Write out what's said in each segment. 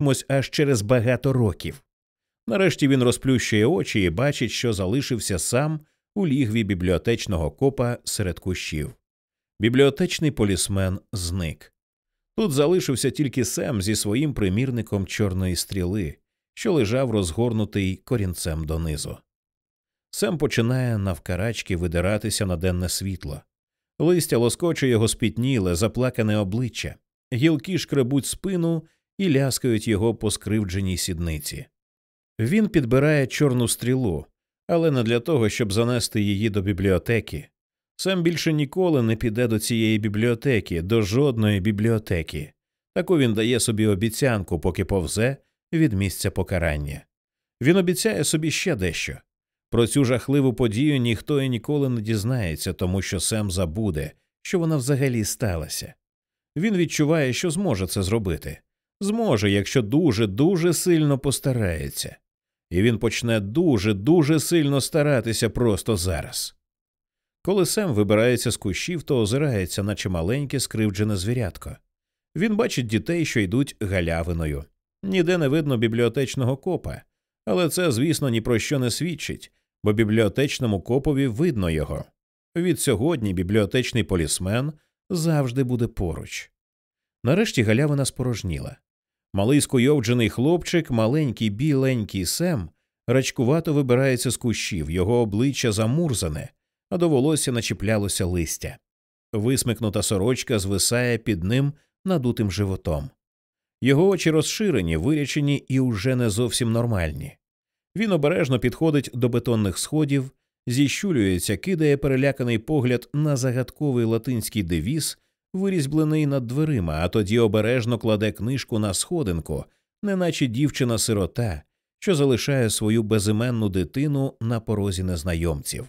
зустрінемось аж через багато років. Нарешті він розплющує очі і бачить, що залишився сам у лігві бібліотечного копа серед кущів. Бібліотечний полісмен зник. Тут залишився тільки Сем зі своїм примірником чорної стріли, що лежав розгорнутий корінцем донизу. Сем починає навкарачки видиратися на денне світло. Листя лоскоче його спітніле, заплакане обличчя, гілки шкребуть спину і ляскають його по скривдженій сідниці. Він підбирає чорну стрілу, але не для того, щоб занести її до бібліотеки. Сам більше ніколи не піде до цієї бібліотеки, до жодної бібліотеки. Таку він дає собі обіцянку, поки повзе від місця покарання. Він обіцяє собі ще дещо. Про цю жахливу подію ніхто і ніколи не дізнається, тому що Сем забуде, що вона взагалі сталася. Він відчуває, що зможе це зробити. Зможе, якщо дуже дуже сильно постарається, і він почне дуже дуже сильно старатися просто зараз. Коли Сем вибирається з кущів, то озирається, наче маленьке скривджене звірятко. Він бачить дітей, що йдуть галявиною. Ніде не видно бібліотечного копа, але це, звісно, ні про що не свідчить, бо бібліотечному копові видно його. Від сьогодні бібліотечний полісмен завжди буде поруч. Нарешті галявина спорожніла. Малий скуйовджений хлопчик, маленький біленький Сем, рачкувато вибирається з кущів, його обличчя замурзане, а до волосся начіплялося листя. Висмикнута сорочка звисає під ним надутим животом. Його очі розширені, вирячені і уже не зовсім нормальні. Він обережно підходить до бетонних сходів, зіщулюється, кидає переляканий погляд на загадковий латинський девіз, вирізьблений над дверима, а тоді обережно кладе книжку на сходинку, неначе дівчина сирота, що залишає свою безіменну дитину на порозі незнайомців.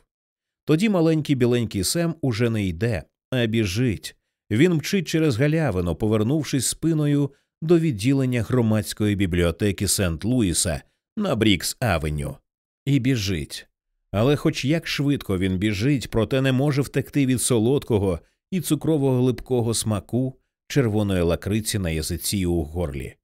Тоді маленький біленький Сем уже не йде, а біжить. Він мчить через галявину, повернувшись спиною до відділення громадської бібліотеки Сент Луіса на Брікс Авеню. І біжить. Але хоч як швидко він біжить, проте не може втекти від солодкого і цукрового липкого смаку червоної лакриці на язиці і у горлі.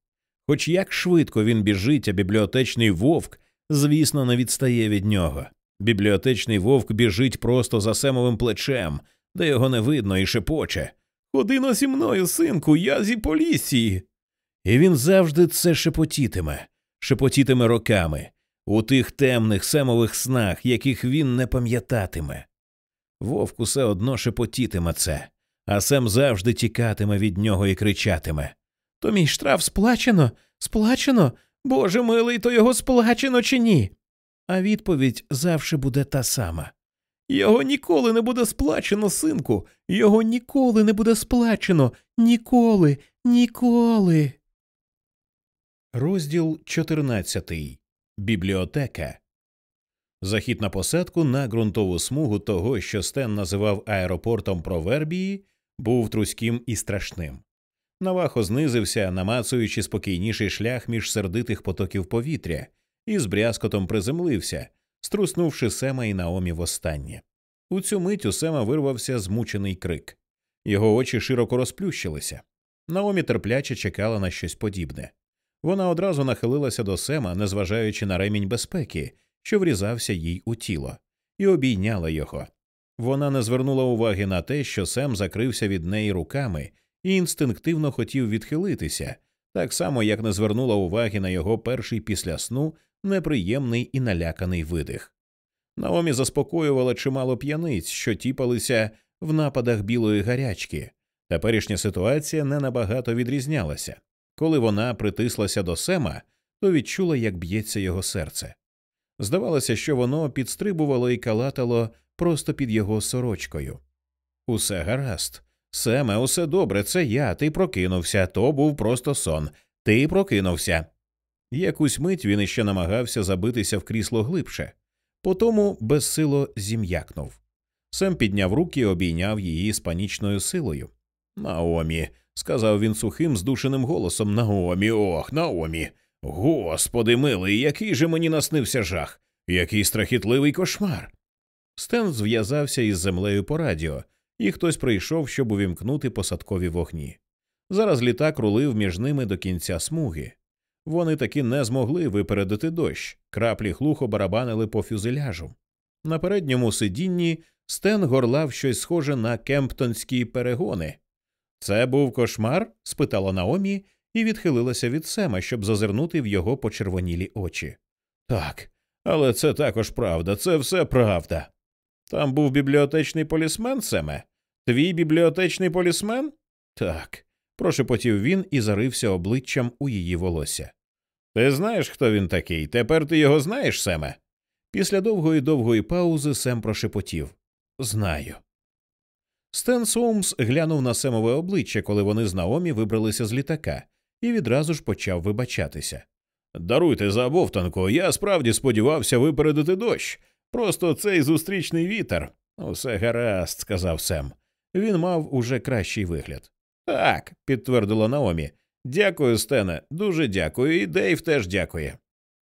Хоч як швидко він біжить, а бібліотечний вовк, звісно, не відстає від нього. Бібліотечний вовк біжить просто за семовим плечем, де його не видно і шепоче. Ходи но зі мною, синку, я зі полісії. І він завжди це шепотітиме, шепотітиме роками, у тих темних семових снах, яких він не пам'ятатиме. Вовк усе одно шепотітиме це, а Сем завжди тікатиме від нього і кричатиме То мій штраф сплачено, сплачено. Боже милий, то його сплачено чи ні? А відповідь завжди буде та сама. Його ніколи не буде сплачено, синку, його ніколи не буде сплачено, ніколи, ніколи. Розділ 14. Бібліотека. Захід на посадку на ґрунтову смугу того, що Стен називав аеропортом Провербії, був труським і страшним. Навахо знизився, намацуючи спокійніший шлях між сердитих потоків повітря, і з брязкотом приземлився, струснувши Сема і Наомі востаннє. У цю мить у Сема вирвався змучений крик. Його очі широко розплющилися. Наомі терпляче чекала на щось подібне. Вона одразу нахилилася до Сема, незважаючи на ремінь безпеки, що врізався їй у тіло, і обійняла його. Вона не звернула уваги на те, що Сем закрився від неї руками і інстинктивно хотів відхилитися, так само як не звернула уваги на його перший після сну неприємний і наляканий видих. Наомі заспокоювала чимало п'яниць, що тіпалися в нападах білої гарячки. Теперішня ситуація не набагато відрізнялася. Коли вона притислася до Сема, то відчула, як б'ється його серце. Здавалося, що воно підстрибувало і калатало просто під його сорочкою. Усе гаразд. Семе, усе добре, це я. Ти прокинувся. То був просто сон. Ти прокинувся. Якусь мить він іще намагався забитися в крісло глибше, потому безсило зім'якнув. Сем підняв руки і обійняв її з панічною силою. Наомі, сказав він сухим, здушеним голосом. Наомі, ох, Наомі. Господи милий, який же мені наснився жах, який страхітливий кошмар. Стен зв'язався із землею по радіо, і хтось прийшов, щоб увімкнути посадкові вогні. Зараз літак рулив між ними до кінця смуги. Вони таки не змогли випередити дощ, краплі глухо барабанили по фюзеляжу. На передньому сидінні Стен горлав щось схоже на кемптонські перегони. Це був кошмар? спитала Наомі і відхилилася від Сема, щоб зазирнути в його почервонілі очі. Так, але це також правда, це все правда. Там був бібліотечний полісмен, Семе? Твій бібліотечний полісмен? Так, прошепотів він і зарився обличчям у її волосся. Ти знаєш, хто він такий? Тепер ти його знаєш, Семе? Після довгої довгої паузи Сем прошепотів Знаю. Стен Соумс глянув на Семове обличчя, коли вони з Наомі вибралися з літака, і відразу ж почав вибачатися. Даруйте за обовтанку, я справді сподівався випередити дощ. Просто цей зустрічний вітер. Усе гаразд, сказав Сем. Він мав уже кращий вигляд. Так, підтвердила Наомі. Дякую, Стене, дуже дякую, і Дейв теж дякує.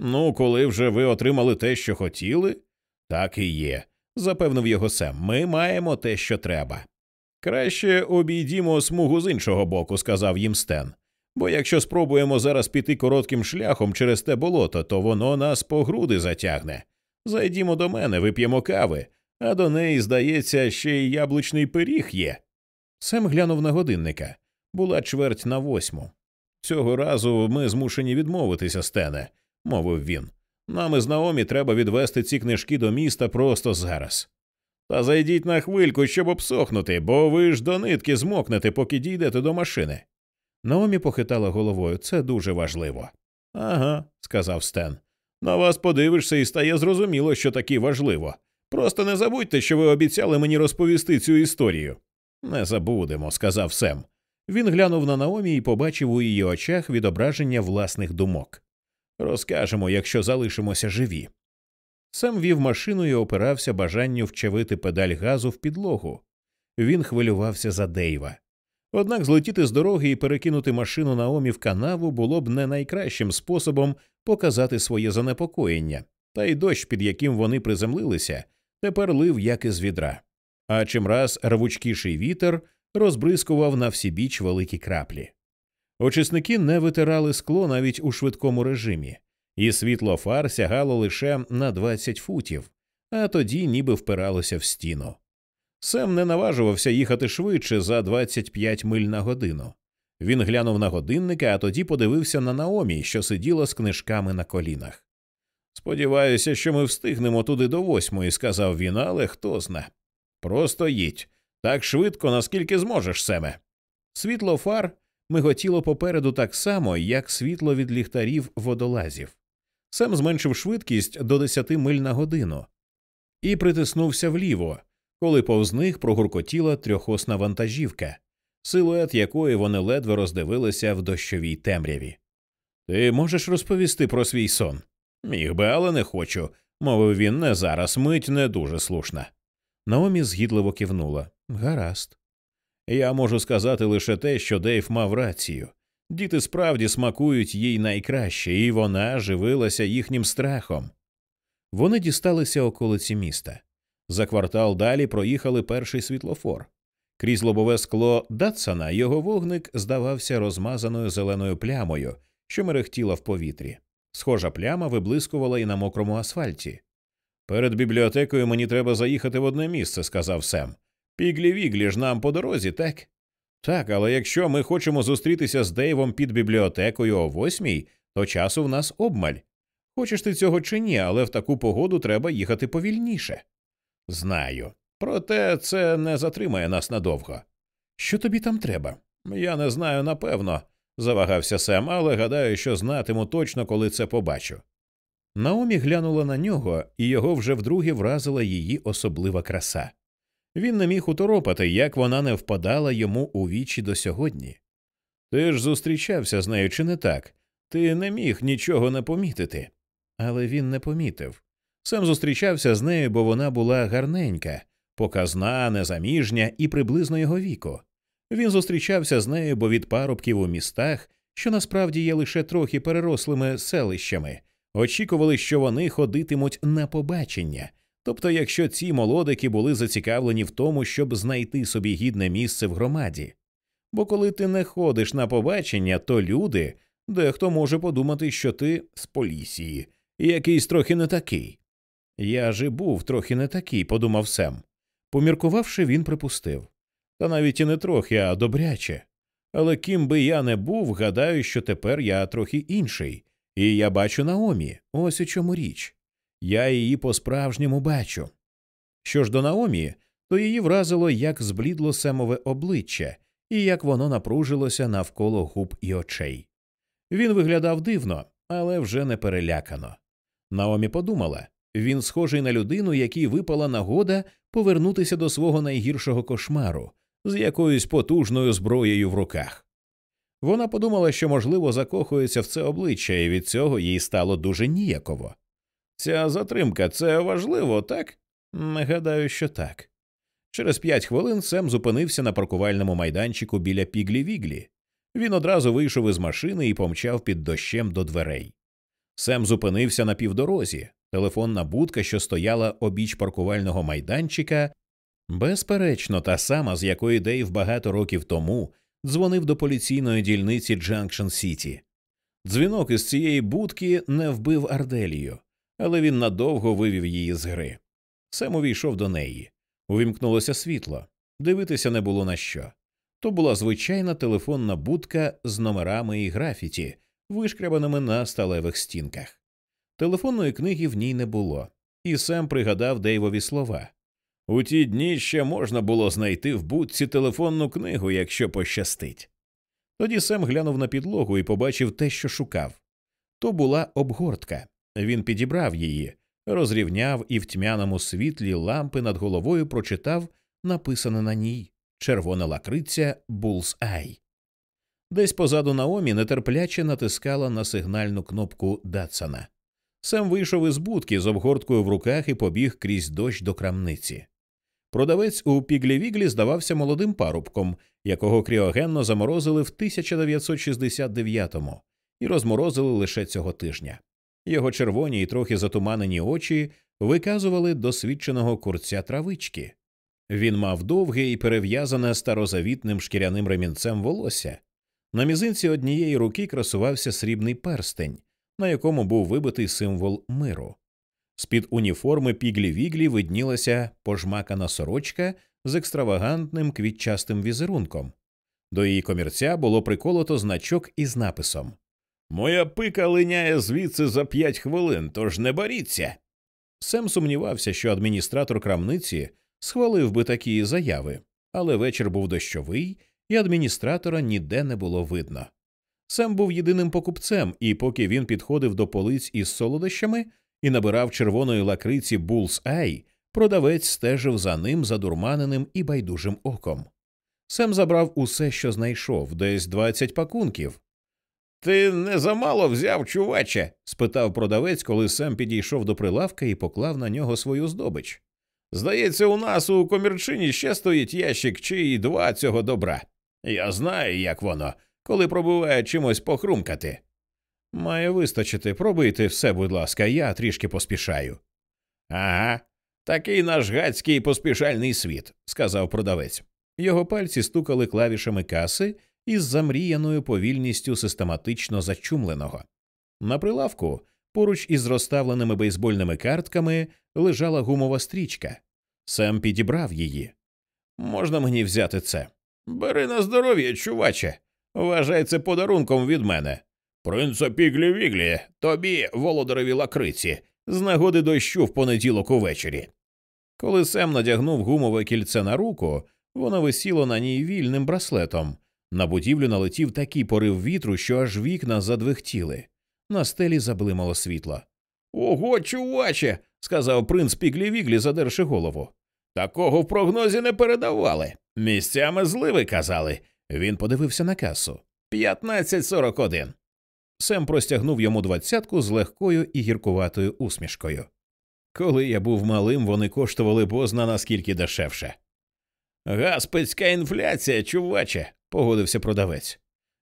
Ну, коли вже ви отримали те, що хотіли, так і є, запевнив його Сем. Ми маємо те, що треба. Краще обійдімо смугу з іншого боку, сказав їм Стен. Бо якщо спробуємо зараз піти коротким шляхом через те болото, то воно нас по груди затягне. Зайдімо до мене, вип'ємо кави, а до неї, здається, ще й яблучний пиріг є. Сем глянув на годинника. Була чверть на восьму. Цього разу ми змушені відмовитися, Стене, мовив він. Нам із Наомі треба відвести ці книжки до міста просто зараз. Та зайдіть на хвильку, щоб обсохнути, бо ви ж до нитки змокнете, поки дійдете до машини. Наомі похитала головою це дуже важливо. Ага, сказав Стен. На вас подивишся і стає зрозуміло, що таки важливо. Просто не забудьте, що ви обіцяли мені розповісти цю історію. Не забудемо, сказав Сем. Він глянув на Наомі і побачив у її очах відображення власних думок. Розкажемо, якщо залишимося живі. Сем вів машину і опирався бажанню вчавити педаль газу в підлогу. Він хвилювався за Дейва. Однак злетіти з дороги і перекинути машину Наомі в канаву було б не найкращим способом показати своє занепокоєння, та й дощ, під яким вони приземлилися, тепер лив як із відра. А чимраз рвучкіший вітер розбризкував на всі біч великі краплі. Очисники не витирали скло навіть у швидкому режимі, і світло фар сягало лише на 20 футів, а тоді ніби впиралося в стіну. Сем не наважувався їхати швидше за 25 миль на годину. Він глянув на годинника, а тоді подивився на Наомі, що сиділа з книжками на колінах. Сподіваюся, що ми встигнемо туди до восьмої, сказав він, але хто зна. Просто їдь так швидко, наскільки зможеш, Семе. Світло фар миготіло попереду так само, як світло від ліхтарів водолазів. Сем зменшив швидкість до 10 миль на годину і притиснувся вліво, коли повз них прогуркотіла трьохосна вантажівка, силует якої вони ледве роздивилися в дощовій темряві. Ти можеш розповісти про свій сон? Міг би, але не хочу, мовив він не зараз, мить не дуже слушна. Наомі згідливо кивнула. Гаразд. Я можу сказати лише те, що Дейв мав рацію. Діти справді смакують їй найкраще, і вона живилася їхнім страхом. Вони дісталися околиці міста. За квартал далі проїхали перший світлофор. Крізь лобове скло Датсана його вогник здавався розмазаною зеленою плямою, що мерехтіла в повітрі. Схожа пляма виблискувала і на мокрому асфальті. Перед бібліотекою мені треба заїхати в одне місце, сказав Сем. Піглі віглі ж нам по дорозі, так? Так, але якщо ми хочемо зустрітися з Дейвом під бібліотекою о восьмій, то часу в нас обмаль. Хочеш ти цього чи ні, але в таку погоду треба їхати повільніше. Знаю. Проте це не затримає нас надовго. Що тобі там треба? Я не знаю напевно, завагався Сем, але гадаю, що знатиму точно, коли це побачу. Наомі глянула на нього, і його вже вдруге вразила її особлива краса. Він не міг уторопати, як вона не впадала йому у вічі до сьогодні. Ти ж зустрічався з нею, чи не так? Ти не міг нічого не помітити. Але він не помітив. Сам зустрічався з нею, бо вона була гарненька, показна, незаміжня і приблизно його віку. Він зустрічався з нею, бо від парубків у містах, що насправді є лише трохи перерослими селищами, очікували, що вони ходитимуть на побачення. Тобто, якщо ці молодики були зацікавлені в тому, щоб знайти собі гідне місце в громаді. Бо коли ти не ходиш на побачення, то люди Дехто може подумати, що ти з полісії, якийсь трохи не такий. Я ж і був трохи не такий, подумав Сем. Поміркувавши, він припустив. Та навіть і не трохи, а добряче. Але ким би я не був, гадаю, що тепер я трохи інший, і я бачу Наомі, ось у чому річ. Я її по справжньому бачу. Що ж до Наомі, то її вразило, як зблідло семове обличчя і як воно напружилося навколо губ і очей. Він виглядав дивно, але вже не перелякано. Наомі подумала він схожий на людину, якій випала нагода повернутися до свого найгіршого кошмару з якоюсь потужною зброєю в руках. Вона подумала, що, можливо, закохується в це обличчя, і від цього їй стало дуже ніяково. Ця затримка це важливо, так? Гадаю, що так. Через п'ять хвилин Сем зупинився на паркувальному майданчику біля піглі віглі. Він одразу вийшов із машини і помчав під дощем до дверей. Сем зупинився на півдорозі. Телефонна будка, що стояла обіч паркувального майданчика, безперечно, та сама, з якої Дейв багато років тому дзвонив до поліційної дільниці Джанкшн Сіті. Дзвінок із цієї будки не вбив Арделію, але він надовго вивів її з гри. Сем увійшов до неї. Увімкнулося світло. Дивитися не було на що. То була звичайна телефонна будка з номерами і графіті, вишкрябаними на сталевих стінках. Телефонної книги в ній не було, і Сем пригадав Дейвові слова. У ті дні ще можна було знайти в будці телефонну книгу, якщо пощастить. Тоді Сем глянув на підлогу і побачив те, що шукав. То була обгортка. Він підібрав її, розрівняв і в тьмяному світлі лампи над головою прочитав написане на ній червона лакриця Булс Ай. Десь позаду Наомі нетерпляче натискала на сигнальну кнопку Датсана. Сем вийшов із будки з обгорткою в руках і побіг крізь дощ до крамниці. Продавець у Піглі-Віглі здавався молодим парубком, якого кріогенно заморозили в 1969-му і розморозили лише цього тижня. Його червоні і трохи затуманені очі виказували досвідченого курця травички. Він мав довге і перев'язане старозавітним шкіряним ремінцем волосся. На мізинці однієї руки красувався срібний перстень, на якому був вибитий символ миру. З під уніформи піглі віглі виднілася пожмакана сорочка з екстравагантним квітчастим візерунком. До її комірця було приколото значок із написом Моя пика линяє звідси за п'ять хвилин, тож не боріться. Сем сумнівався, що адміністратор крамниці схвалив би такі заяви, але вечір був дощовий, і адміністратора ніде не було видно. Сем був єдиним покупцем, і поки він підходив до полиць із солодощами і набирав червоної лакриці Булс Ай, продавець стежив за ним задурманеним і байдужим оком. Сем забрав усе, що знайшов, десь двадцять пакунків. Ти не замало взяв, чуваче? спитав продавець, коли Сем підійшов до прилавка і поклав на нього свою здобич. Здається, у нас у комірчині ще стоїть ящик чи й два цього добра. Я знаю, як воно, коли пробуває чимось похрумкати. Має вистачити, пробийте все, будь ласка, я трішки поспішаю. Ага, такий наш гацький поспішальний світ, сказав продавець. Його пальці стукали клавішами каси із замріяною повільністю систематично зачумленого. На прилавку, поруч із розставленими бейсбольними картками, лежала гумова стрічка. Сем підібрав її. Можна мені взяти це? Бери на здоров'я, чуваче. Вважай це подарунком від мене. Принца Піглі Віглі, тобі, володареві лакриці, з нагоди дощу в понеділок увечері. Коли Сем надягнув гумове кільце на руку, воно висіло на ній вільним браслетом. На будівлю налетів такий порив вітру, що аж вікна задвихтіли. На стелі заблимало світло. Ого, чуваче, сказав принц Піглі Віглі, задерши голову. Такого в прогнозі не передавали. Місцями зливи казали. Він подивився на касу. П'ятнадцять сорок один. Сем простягнув йому двадцятку з легкою і гіркуватою усмішкою. Коли я був малим, вони коштували бозна наскільки дешевше. Гаспецька інфляція, чуваче, погодився продавець.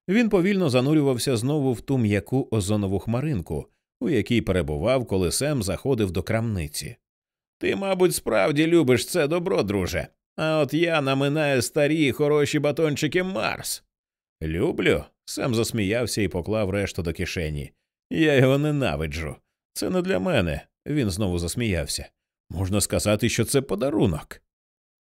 Він повільно занурювався знову в ту м'яку озонову хмаринку, у якій перебував, коли Сем заходив до крамниці. Ти, мабуть, справді любиш це добро, друже. А от я наминаю старі хороші батончики Марс. Люблю. Сем засміявся і поклав решту до кишені. Я його ненавиджу. Це не для мене. Він знову засміявся. Можна сказати, що це подарунок.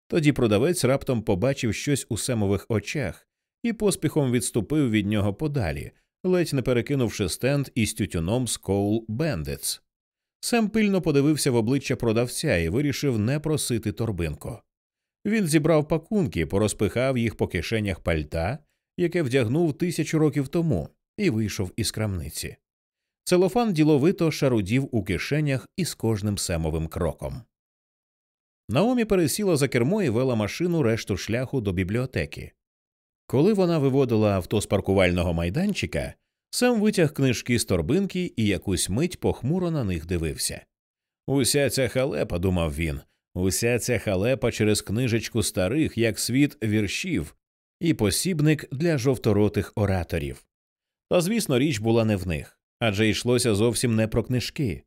Тоді продавець раптом побачив щось у семових очах і поспіхом відступив від нього подалі, ледь не перекинувши стенд із тютюном з Коул Бендец. Сем пильно подивився в обличчя продавця і вирішив не просити торбинку. Він зібрав пакунки, порозпихав їх по кишенях пальта, яке вдягнув тисячу років тому, і вийшов із крамниці. Целофан діловито шарудів у кишенях із кожним семовим кроком. Наомі пересіла за кермо і вела машину решту шляху до бібліотеки. Коли вона виводила авто з паркувального майданчика, сам витяг книжки з торбинки і якусь мить похмуро на них дивився. Уся ця халепа, думав він, уся ця халепа через книжечку старих, як світ віршів, і посібник для жовторотих ораторів. Та, звісно, річ була не в них адже йшлося зовсім не про книжки.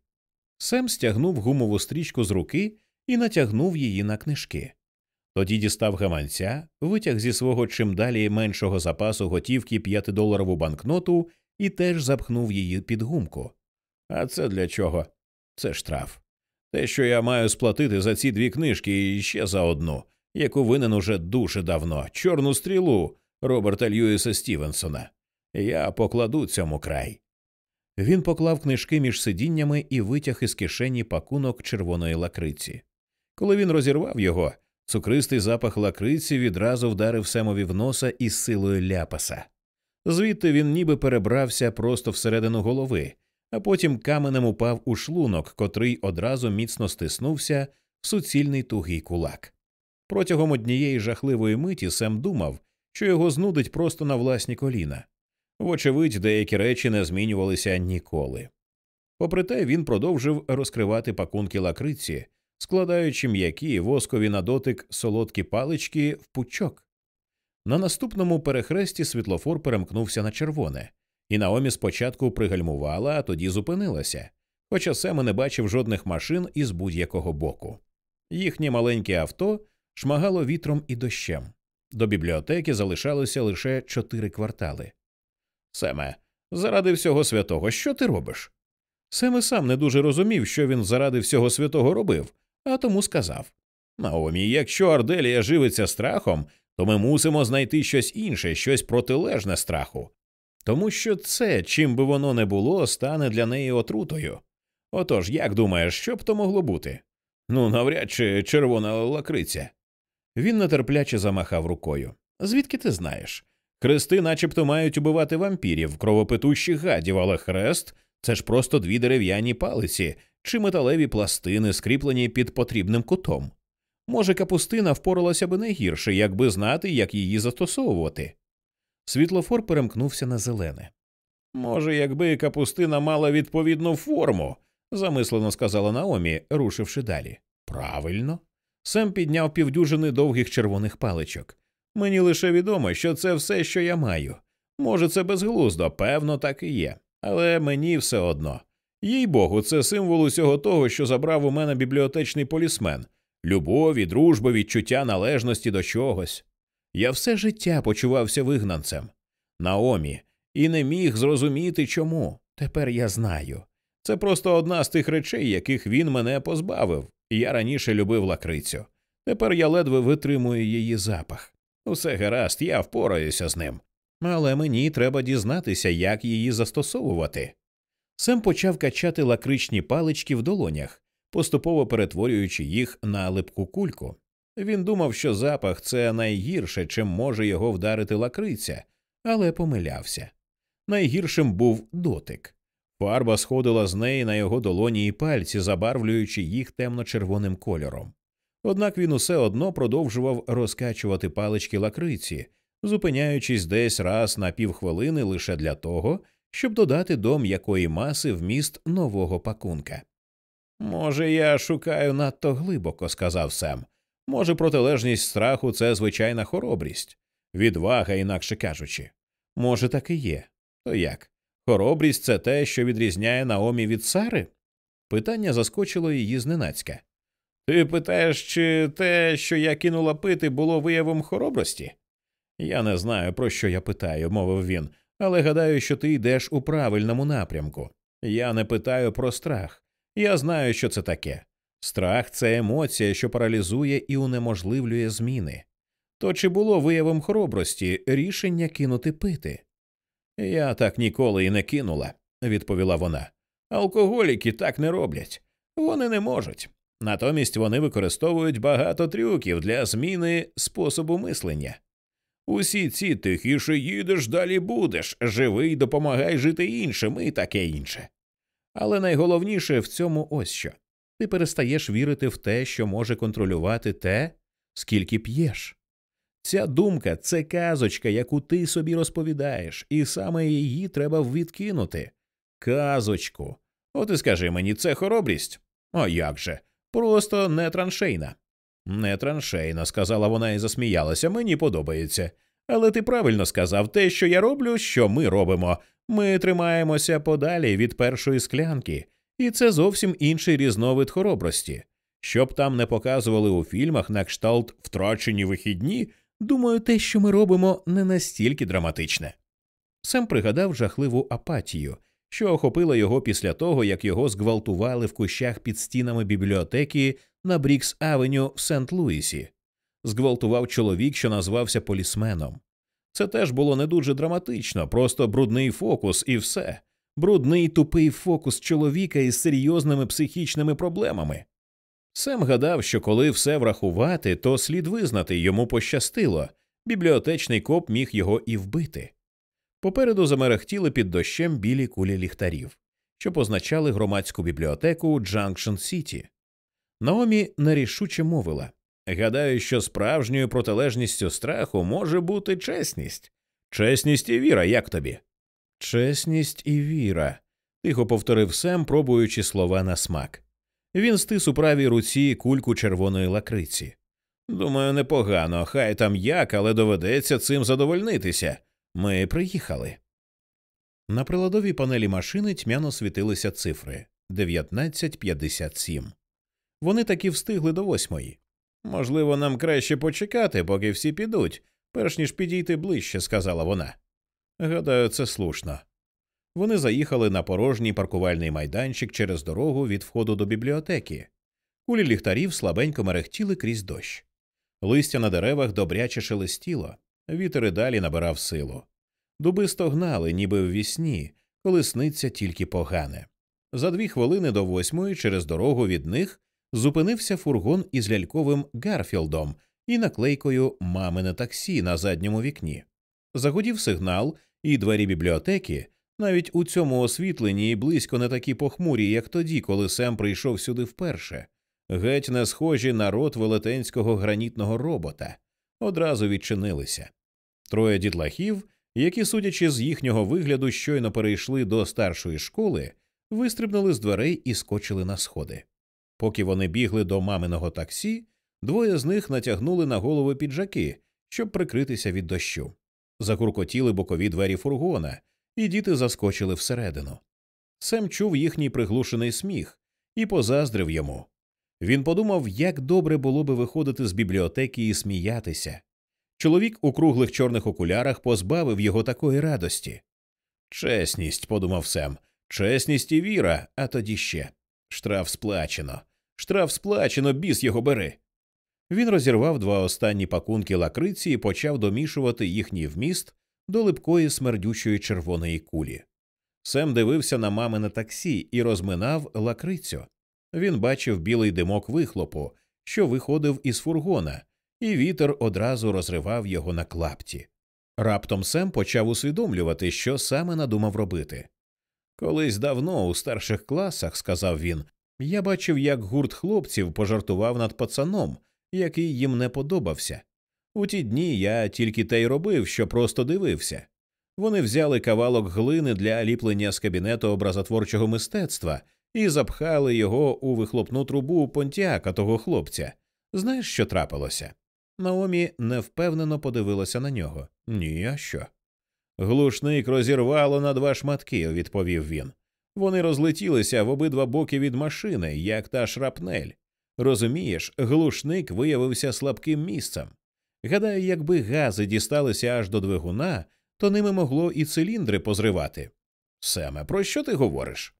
Сем стягнув гумову стрічку з руки і натягнув її на книжки. Тоді дістав гаманця, витяг зі свого чим далі меншого запасу готівки п'ятидоларову банкноту і теж запхнув її під гумку. А це для чого? Це штраф. Те, що я маю сплатити за ці дві книжки і ще за одну, яку винен уже дуже давно, чорну стрілу Роберта Льюіса Стівенсона. Я покладу цьому край. Він поклав книжки між сидіннями і витяг із кишені пакунок червоної лакриці. Коли він розірвав його, цукристий запах лакриці відразу вдарив Семові в носа із силою ляпаса. Звідти він ніби перебрався просто всередину голови, а потім каменем упав у шлунок, котрий одразу міцно стиснувся в суцільний тугий кулак. Протягом однієї жахливої миті Сем думав, що його знудить просто на власні коліна. Вочевидь, деякі речі не змінювалися ніколи. Попри те, він продовжив розкривати пакунки лакриці, складаючи м'які воскові на дотик солодкі палички в пучок. На наступному перехресті світлофор перемкнувся на червоне, і Наомі спочатку пригальмувала, а тоді зупинилася, хоча Сема не бачив жодних машин із будь-якого боку. Їхнє маленьке авто шмагало вітром і дощем. До бібліотеки залишалося лише чотири квартали. Семе, заради всього святого, що ти робиш? Семе сам не дуже розумів, що він заради всього святого робив, а тому сказав Наомі, якщо Арделія живиться страхом, то ми мусимо знайти щось інше, щось протилежне страху. Тому що це, чим би воно не було, стане для неї отрутою. Отож, як думаєш, що б то могло бути? Ну, навряд чи червона лакриця. Він нетерпляче замахав рукою. Звідки ти знаєш? Хрести начебто мають убивати вампірів, кровопитущих гадів, але хрест це ж просто дві дерев'яні палиці чи металеві пластини, скріплені під потрібним кутом. Може, капустина впоралася би не гірше, якби знати, як її застосовувати. Світлофор перемкнувся на зелене. Може, якби капустина мала відповідну форму, замислено сказала Наомі, рушивши далі. Правильно. Сем підняв півдюжини довгих червоних паличок. Мені лише відомо, що це все, що я маю. Може, це безглуздо, певно, так і є, але мені все одно. Їй богу, це символ усього того, що забрав у мене бібліотечний полісмен любові, дружби, відчуття належності до чогось. Я все життя почувався вигнанцем, Наомі, і не міг зрозуміти чому. Тепер я знаю. Це просто одна з тих речей, яких він мене позбавив. Я раніше любив лакрицю. Тепер я ледве витримую її запах. Усе гаразд, я впораюся з ним. Але мені треба дізнатися, як її застосовувати. Сем почав качати лакричні палички в долонях, поступово перетворюючи їх на липку кульку. Він думав, що запах це найгірше, чим може його вдарити лакриця, але помилявся. Найгіршим був дотик. Фарба сходила з неї на його долоні і пальці, забарвлюючи їх темно-червоним кольором. Однак він усе одно продовжував розкачувати палички лакриці, зупиняючись десь раз на півхвилини лише для того, щоб додати до м'якої маси вміст нового пакунка. Може, я шукаю надто глибоко, сказав Сем. Може, протилежність страху це звичайна хоробрість, відвага, інакше кажучи. Може, так і є. То як? Хоробрість це те, що відрізняє Наомі від Сари? Питання заскочило її зненацька. Ти питаєш, чи те, що я кинула пити, було виявом хоробрості? Я не знаю, про що я питаю, мовив він, але гадаю, що ти йдеш у правильному напрямку. Я не питаю про страх. Я знаю, що це таке. Страх це емоція, що паралізує і унеможливлює зміни. То чи було виявом хоробрості рішення кинути пити? Я так ніколи і не кинула, відповіла вона. Алкоголіки так не роблять. Вони не можуть. Натомість вони використовують багато трюків для зміни способу мислення. Усі ці тихіше їдеш, далі будеш, живий, допомагай жити іншим і таке інше. Але найголовніше в цьому ось що ти перестаєш вірити в те, що може контролювати те, скільки п'єш. Ця думка це казочка, яку ти собі розповідаєш, і саме її треба відкинути. Казочку. От і скажи мені, це хоробрість? А як же? Просто не траншейна. Не траншейна, сказала вона і засміялася, мені подобається. Але ти правильно сказав те, що я роблю, що ми робимо. Ми тримаємося подалі від першої склянки, і це зовсім інший різновид хоробрості. Щоб там не показували у фільмах на кшталт втрачені вихідні, думаю, те, що ми робимо, не настільки драматичне. Сам пригадав жахливу апатію, що охопила його після того, як його зґвалтували в кущах під стінами бібліотеки на Брікс Авеню в Сент Луісі. Зґвалтував чоловік, що назвався полісменом. Це теж було не дуже драматично, просто брудний фокус і все. Брудний тупий фокус чоловіка із серйозними психічними проблемами. Сем гадав, що коли все врахувати, то слід визнати йому пощастило, бібліотечний коп міг його і вбити. Попереду замерехтіли під дощем білі кулі ліхтарів, що позначали громадську бібліотеку Джанкшн Сіті. Наомі нерішуче мовила Гадаю, що справжньою протилежністю страху може бути чесність. Чесність і віра, як тобі? Чесність і віра, тихо повторив Сем, пробуючи слова на смак. Він стис у правій руці кульку червоної лакриці. Думаю, непогано, хай там як, але доведеться цим задовольнитися. Ми приїхали. На приладовій панелі машини тьмяно світилися цифри 1957. Вони таки встигли до восьмої. Можливо, нам краще почекати, поки всі підуть, перш ніж підійти ближче, сказала вона. Гадаю, це слушно. Вони заїхали на порожній паркувальний майданчик через дорогу від входу до бібліотеки. Кулі ліхтарів слабенько мерехтіли крізь дощ. Листя на деревах добряче шелестіло, вітер і далі набирав силу. Дуби стогнали, ніби в вісні, коли сниться тільки погане. За дві хвилини до восьмої через дорогу від них зупинився фургон із ляльковим Гарфілдом і наклейкою Мамине таксі на задньому вікні. Загудів сигнал, і двері бібліотеки, навіть у цьому освітленні і близько не такі похмурі, як тоді, коли Сем прийшов сюди вперше, геть не схожі на рот велетенського гранітного робота, одразу відчинилися. Троє дітлахів, які, судячи з їхнього вигляду, щойно перейшли до старшої школи, вистрибнули з дверей і скочили на сходи. Поки вони бігли до маминого таксі, двоє з них натягнули на голови піджаки, щоб прикритися від дощу. Закуркотіли бокові двері фургона, і діти заскочили всередину. Сем чув їхній приглушений сміх і позаздрив йому. Він подумав, як добре було би виходити з бібліотеки і сміятися. Чоловік у круглих чорних окулярах позбавив його такої радості. Чесність, подумав Сем, чесність і віра, а тоді ще штраф сплачено. Штраф сплачено, біс його бери. Він розірвав два останні пакунки лакриці і почав домішувати їхній вміст до липкої смердючої червоної кулі. Сем дивився на мамине таксі і розминав лакрицю. Він бачив білий димок вихлопу, що виходив із фургона, і вітер одразу розривав його на клапті. Раптом Сем почав усвідомлювати, що саме надумав робити. Колись давно у старших класах, сказав він, я бачив, як гурт хлопців пожартував над пацаном, який їм не подобався. У ті дні я тільки те й робив, що просто дивився. Вони взяли кавалок глини для ліплення з кабінету образотворчого мистецтва і запхали його у вихлопну трубу понтіака того хлопця. Знаєш, що трапилося? Наомі невпевнено подивилася на нього. Ні, а що? Глушник розірвало на два шматки, відповів він. Вони розлетілися в обидва боки від машини, як та шрапнель. Розумієш, глушник виявився слабким місцем. Гадаю, якби гази дісталися аж до двигуна, то ними могло і циліндри позривати. Семе, про що ти говориш?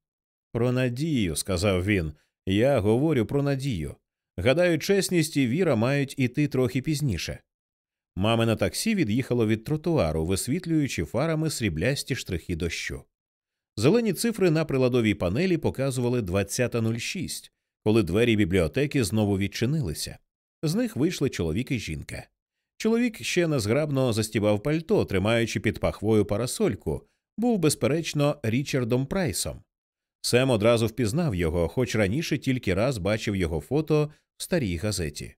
Про надію, сказав він. Я говорю про надію. Гадаю, чесність і віра мають іти трохи пізніше. Мамине таксі від'їхало від тротуару, висвітлюючи фарами сріблясті штрихи дощу. Зелені цифри на приладовій панелі показували 20.06, коли двері бібліотеки знову відчинилися. З них вийшли чоловік і жінка. Чоловік ще незграбно застібав пальто, тримаючи під пахвою парасольку, був, безперечно, Річардом Прайсом. Сем одразу впізнав його, хоч раніше тільки раз бачив його фото в старій газеті.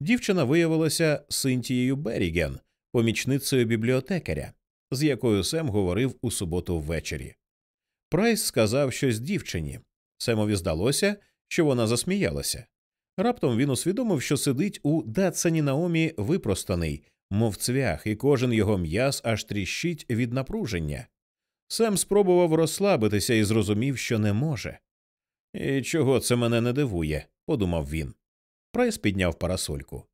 Дівчина виявилася Синтією Беріген, помічницею бібліотекаря, з якою Сем говорив у суботу ввечері. Прайс сказав щось дівчині. Семові здалося, що вона засміялася. Раптом він усвідомив, що сидить у Датсані Наомі випростаний, мов цвях, і кожен його м'яз аж тріщить від напруження. Сем спробував розслабитися і зрозумів, що не може. І чого це мене не дивує, подумав він. Прайс підняв парасольку.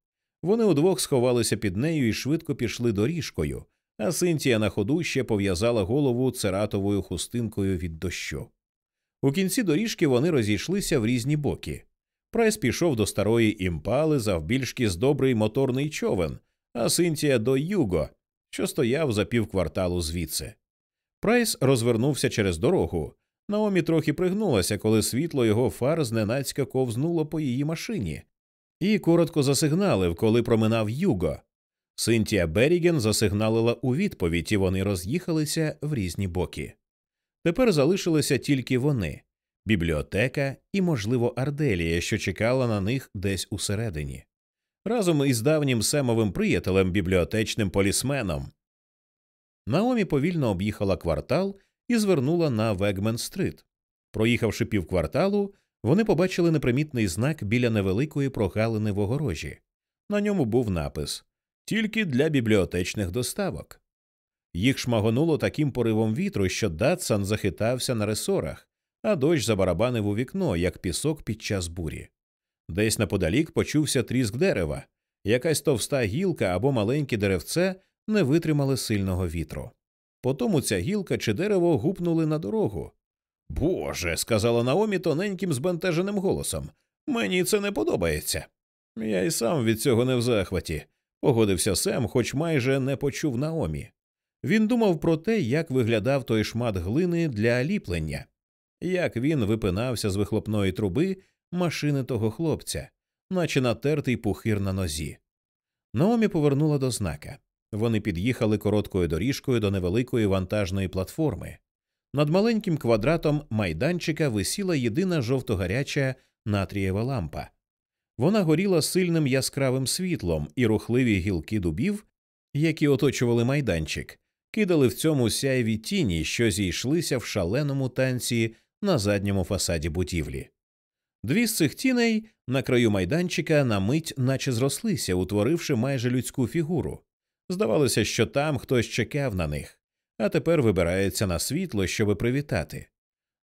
Вони удвох сховалися під нею і швидко пішли доріжкою, а Синтія на ходу ще пов'язала голову цератовою хустинкою від дощу. У кінці доріжки вони розійшлися в різні боки. Прайс пішов до старої імпали завбільшки з добрий моторний човен, а Синтія до Юго, що стояв за півкварталу звідси. Прайс розвернувся через дорогу. Наомі трохи пригнулася, коли світло його фар зненацька ковзнуло по її машині, і коротко засигналив, коли проминав Юго. Синтія Беріген засигналила у відповідь, і вони роз'їхалися в різні боки. Тепер залишилися тільки вони бібліотека і, можливо, Арделія, що чекала на них десь усередині, разом із давнім семовим приятелем, бібліотечним полісменом. Наомі повільно об'їхала квартал і звернула на Вегмен-стрит. Проїхавши півкварталу, вони побачили непримітний знак біля невеликої прогалини в огорожі. На ньому був напис Тільки для бібліотечних доставок. Їх шмагонуло таким поривом вітру, що Датсан захитався на ресорах, а дощ забарабанив у вікно, як пісок під час бурі. Десь неподалік почувся тріск дерева, якась товста гілка або маленьке деревце не витримали сильного вітру. Потому ця гілка чи дерево гупнули на дорогу. Боже, сказала Наомі тоненьким збентеженим голосом. Мені це не подобається. Я й сам від цього не в захваті, погодився Сем, хоч майже не почув Наомі. Він думав про те, як виглядав той шмат глини для ліплення, як він випинався з вихлопної труби машини того хлопця, наче натертий пухир на нозі. Наомі повернула до знака. Вони під'їхали короткою доріжкою до невеликої вантажної платформи. Над маленьким квадратом майданчика висіла єдина жовто-гаряча натрієва лампа. Вона горіла сильним яскравим світлом, і рухливі гілки дубів, які оточували майданчик, кидали в цьому сяйві тіні, що зійшлися в шаленому танці на задньому фасаді будівлі. Дві з цих тіней на краю майданчика на мить наче зрослися, утворивши майже людську фігуру. Здавалося, що там хтось чекав на них, а тепер вибирається на світло, щоби привітати.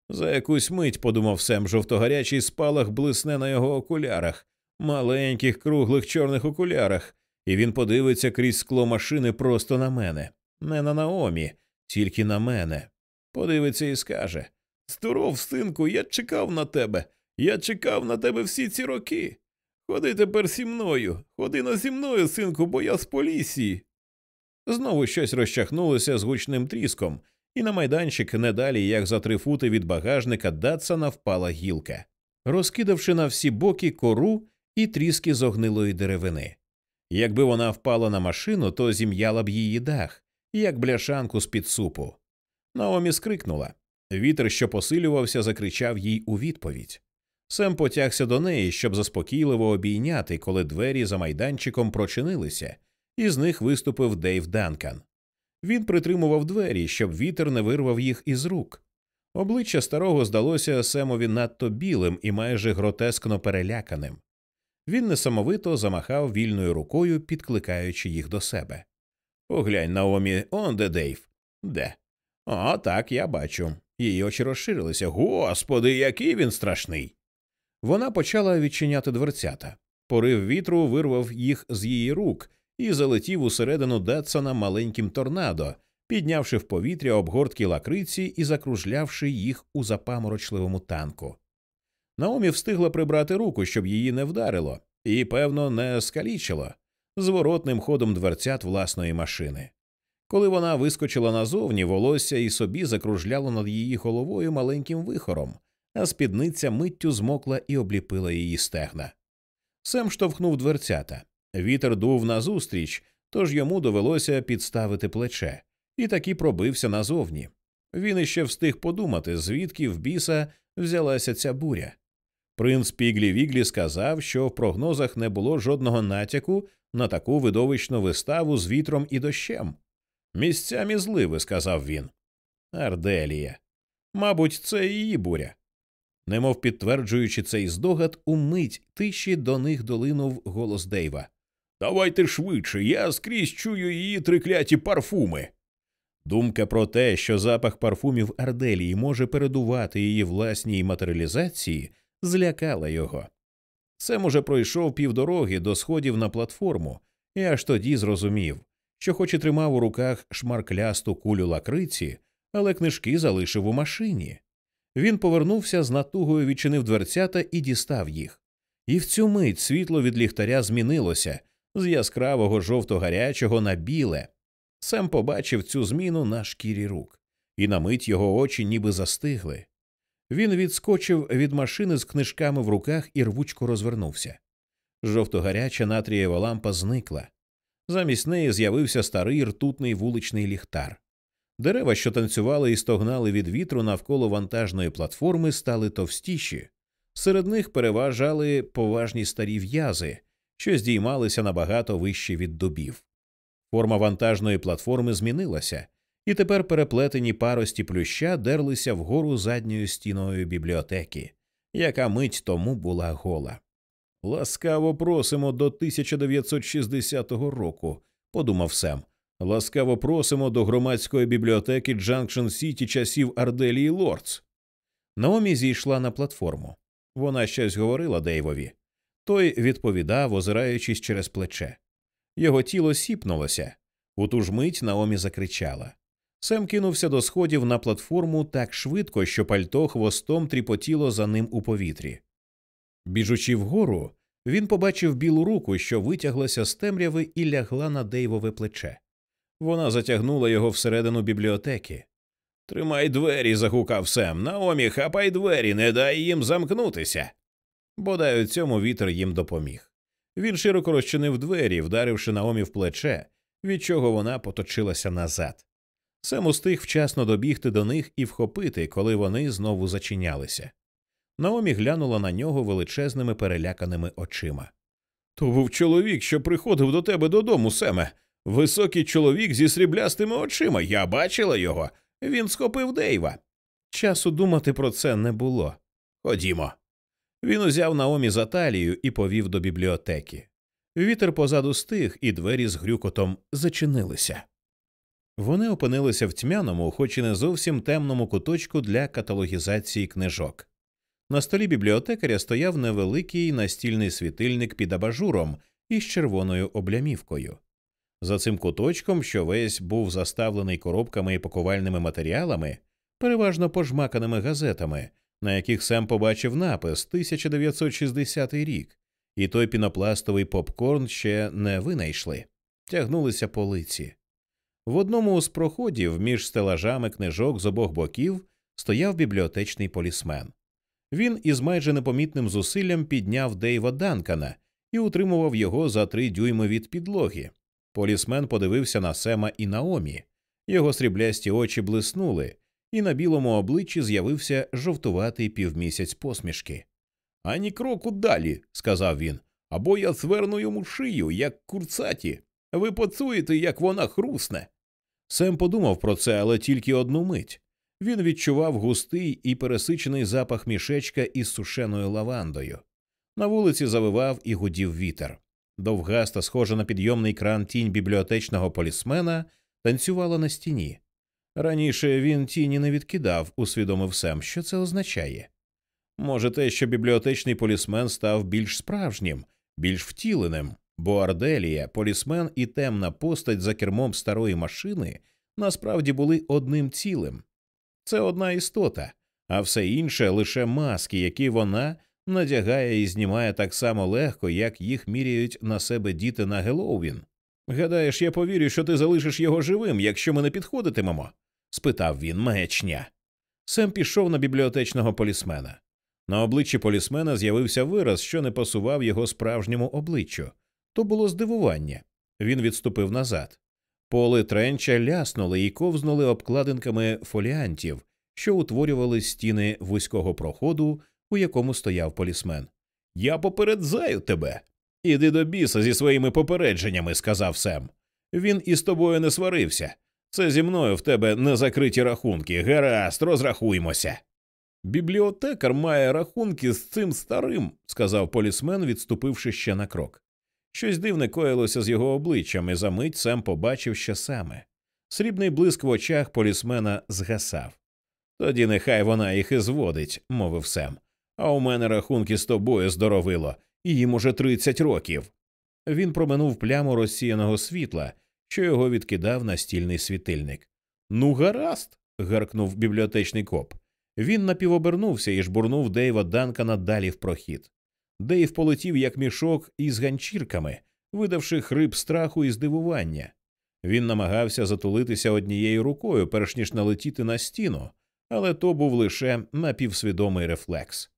За якусь мить, подумав Сем, жовтогарячий спалах блисне на його окулярах, маленьких круглих чорних окулярах, і він подивиться крізь скло машини просто на мене, не на Наомі, тільки на мене. Подивиться і скаже Здоров, синку, я чекав на тебе. Я чекав на тебе всі ці роки. Ходи тепер зі мною, ходи на зі мною, синку, бо я з полісії. Знову щось розчахнулося з гучним тріском, і на майданчик не далі, як за три фути від багажника Датсана впала гілка, розкидавши на всі боки кору і тріски зогнилої деревини. Якби вона впала на машину, то зім'яла б її дах, як бляшанку з під супу. Наомі скрикнула. Вітер, що посилювався, закричав їй у відповідь. Сем потягся до неї, щоб заспокійливо обійняти, коли двері за майданчиком прочинилися, і з них виступив Дейв Данкан. Він притримував двері, щоб вітер не вирвав їх із рук. Обличчя старого здалося Семові надто білим і майже гротескно переляканим. Він несамовито замахав вільною рукою, підкликаючи їх до себе. Поглянь, Наомі, он де Дейв. Де? О, так, я бачу. Її очі розширилися. Господи, який він страшний. Вона почала відчиняти дверцята. Порив вітру вирвав їх з її рук, і залетів усередину Детсона маленьким торнадо, піднявши в повітря обгортки лакриці і закружлявши їх у запаморочливому танку. Наомі встигла прибрати руку, щоб її не вдарило, і, певно, не скалічило зворотним ходом дверцят власної машини. Коли вона вискочила назовні, волосся і собі закружляло над її головою маленьким вихором, а спідниця миттю змокла і обліпила її стегна. Сем штовхнув дверцята. Вітер дув назустріч, тож йому довелося підставити плече, і таки пробився назовні. Він іще встиг подумати, звідки в біса взялася ця буря. Принц Піглі Віглі сказав, що в прогнозах не було жодного натяку на таку видовищну виставу з вітром і дощем. Місцями зливи, сказав він. Арделія. Мабуть, це її буря. Немов підтверджуючи цей здогад, умить тиші до них долинув голос Дейва. Давайте швидше, я скрізь чую її трикляті парфуми. Думка про те, що запах парфумів Арделії може передувати її власній матеріалізації, злякала його. Сем уже пройшов півдороги до сходів на платформу і аж тоді зрозумів, що, хоч і тримав у руках шмарклясту кулю лакриці, але книжки залишив у машині. Він повернувся з натугою, відчинив дверцята і дістав їх. І в цю мить світло від ліхтаря змінилося з яскравого жовто-гарячого на біле. Сем побачив цю зміну на шкірі рук, і на мить його очі ніби застигли. Він відскочив від машини з книжками в руках і рвучко розвернувся. Жовто-гаряча натрієва лампа зникла. Замість неї з'явився старий ртутний вуличний ліхтар. Дерева, що танцювали і стогнали від вітру навколо вантажної платформи, стали товстіші. Серед них переважали поважні старі в'язи, що здіймалися набагато вище від дубів. Форма вантажної платформи змінилася, і тепер переплетені парості плюща дерлися вгору задньою стіною бібліотеки, яка мить тому була гола. Ласкаво просимо до 1960 року, подумав Сем. Ласкаво просимо до громадської бібліотеки Джанкшн Сіті часів Арделії Лорц. Наомі зійшла на платформу. Вона щось говорила Дейвові. Той відповідав, озираючись через плече. Його тіло сіпнулося. У ту ж мить Наомі закричала. Сем кинувся до сходів на платформу так швидко, що пальто хвостом тріпотіло за ним у повітрі. Біжучи вгору, він побачив білу руку, що витяглася з темряви і лягла на Дейвове плече. Вона затягнула його всередину бібліотеки. Тримай двері. загукав Сем. Наомі, хапай двері, не дай їм замкнутися. Бодай у цьому вітер їм допоміг. Він широко розчинив двері, вдаривши Наомі в плече, від чого вона поточилася назад. Сем устиг вчасно добігти до них і вхопити, коли вони знову зачинялися. Наомі глянула на нього величезними переляканими очима. То був чоловік, що приходив до тебе додому, Семе. Високий чоловік зі сріблястими очима. Я бачила його. Він схопив Дейва. Часу думати про це не було. Ходімо. Він узяв Наомі за талію і повів до бібліотеки. Вітер позаду стих, і двері з грюкотом зачинилися. Вони опинилися в тьмяному, хоч і не зовсім темному куточку для каталогізації книжок. На столі бібліотекаря стояв невеликий настільний світильник під абажуром із червоною облямівкою. За цим куточком, що весь був заставлений коробками і пакувальними матеріалами, переважно пожмаканими газетами, на яких сам побачив напис 1960 рік, і той пінопластовий попкорн ще не винайшли, тягнулися полиці. В одному з проходів між стелажами книжок з обох боків стояв бібліотечний полісмен. Він із майже непомітним зусиллям підняв Дейва Данкана і утримував його за три дюйми від підлоги. Полісмен подивився на Сема і Наомі. Його сріблясті очі блиснули, і на білому обличчі з'явився жовтуватий півмісяць посмішки. Ані кроку далі, сказав він, або я зверну йому шию, як курцаті. Ви поцуєте, як вона хрусне. Сем подумав про це, але тільки одну мить. Він відчував густий і пересичений запах мішечка із сушеною лавандою. На вулиці завивав і гудів вітер. Довгаста, схожа на підйомний кран тінь бібліотечного полісмена, танцювала на стіні. Раніше він тіні не відкидав, усвідомив Сем, що це означає. Може, те, що бібліотечний полісмен став більш справжнім, більш втіленим, Бо Арделія, полісмен і темна постать за кермом старої машини насправді були одним цілим. Це одна істота, а все інше лише маски, які вона надягає і знімає так само легко, як їх міряють на себе діти на Геловін. Гадаєш, я повірю, що ти залишиш його живим, якщо ми не підходитимемо? спитав він маячня. Сем пішов на бібліотечного полісмена. На обличчі полісмена з'явився вираз, що не пасував його справжньому обличчю. То було здивування. Він відступив назад. Поли тренча ляснули і ковзнули обкладинками фоліантів, що утворювали стіни вузького проходу, у якому стояв полісмен. Я попередзаю тебе. Іди до біса зі своїми попередженнями, сказав Сем. Він із тобою не сварився. Це зі мною в тебе незакриті рахунки. Гаразд, розрахуймося. Бібліотекар має рахунки з цим старим, сказав полісмен, відступивши ще на крок. Щось дивне коїлося з його обличчям, і за мить Сем побачив, що саме. Срібний блиск в очах полісмена згасав. Тоді нехай вона їх і зводить, мовив Сем. А у мене рахунки з тобою здоровило, і їм уже тридцять років. Він проминув пляму розсіяного світла, що його відкидав настільний світильник. Ну, гаразд. гаркнув бібліотечний коп. Він напівобернувся і жбурнув Дейва Данкана далі в прохід. Дейв полетів як мішок із ганчірками, видавши хрип страху і здивування. Він намагався затулитися однією рукою, перш ніж налетіти на стіну, але то був лише напівсвідомий рефлекс.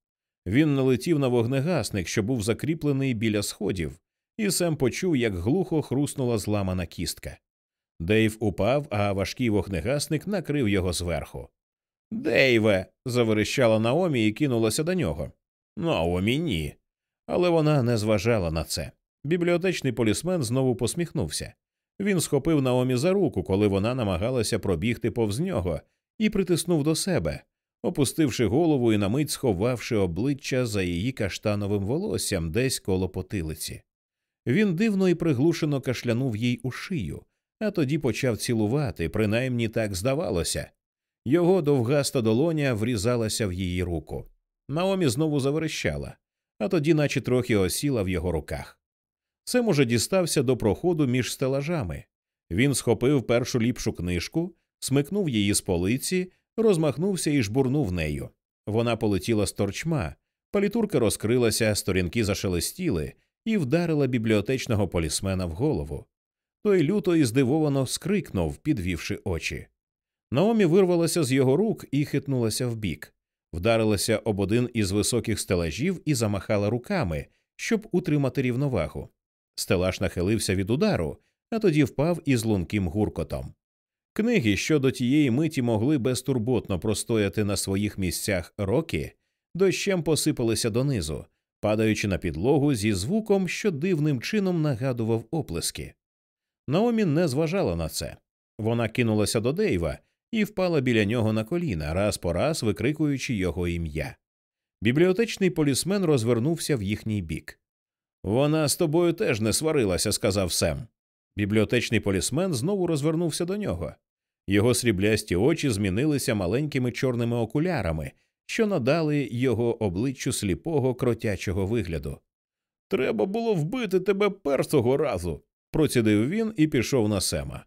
Він налетів на вогнегасник, що був закріплений біля сходів, і Сем почув, як глухо хруснула зламана кістка. Дейв упав, а важкий вогнегасник накрив його зверху. Дейве. заверещала Наомі і кинулася до нього. Наомі ні. Але вона не зважала на це. Бібліотечний полісмен знову посміхнувся. Він схопив Наомі за руку, коли вона намагалася пробігти повз нього, і притиснув до себе, опустивши голову і на мить сховавши обличчя за її каштановим волоссям десь коло потилиці. Він дивно і приглушено кашлянув їй у шию, а тоді почав цілувати, принаймні так здавалося. Його довгаста долоня врізалася в її руку. Наомі знову заверещала, а тоді, наче трохи осіла в його руках. Сем уже дістався до проходу між стелажами. Він схопив першу ліпшу книжку, смикнув її з полиці, розмахнувся і жбурнув нею. Вона полетіла з торчма, палітурка розкрилася, сторінки зашелестіли і вдарила бібліотечного полісмена в голову. Той люто і здивовано скрикнув, підвівши очі. Наомі вирвалася з його рук і хитнулася вбік, вдарилася об один із високих стелажів і замахала руками, щоб утримати рівновагу. Стелаж нахилився від удару, а тоді впав із лунким гуркотом. Книги, що до тієї миті могли безтурботно простояти на своїх місцях роки, дощем посипалися донизу, падаючи на підлогу зі звуком, що дивним чином нагадував оплески. Наомі не зважала на це. Вона кинулася до Дейва і впала біля нього на коліна, раз по раз викрикуючи його ім'я. Бібліотечний полісмен розвернувся в їхній бік. Вона з тобою теж не сварилася, сказав Сем. Бібліотечний полісмен знову розвернувся до нього. Його сріблясті очі змінилися маленькими чорними окулярами, що надали його обличчю сліпого кротячого вигляду. Треба було вбити тебе першого разу, процідив він і пішов на Сема.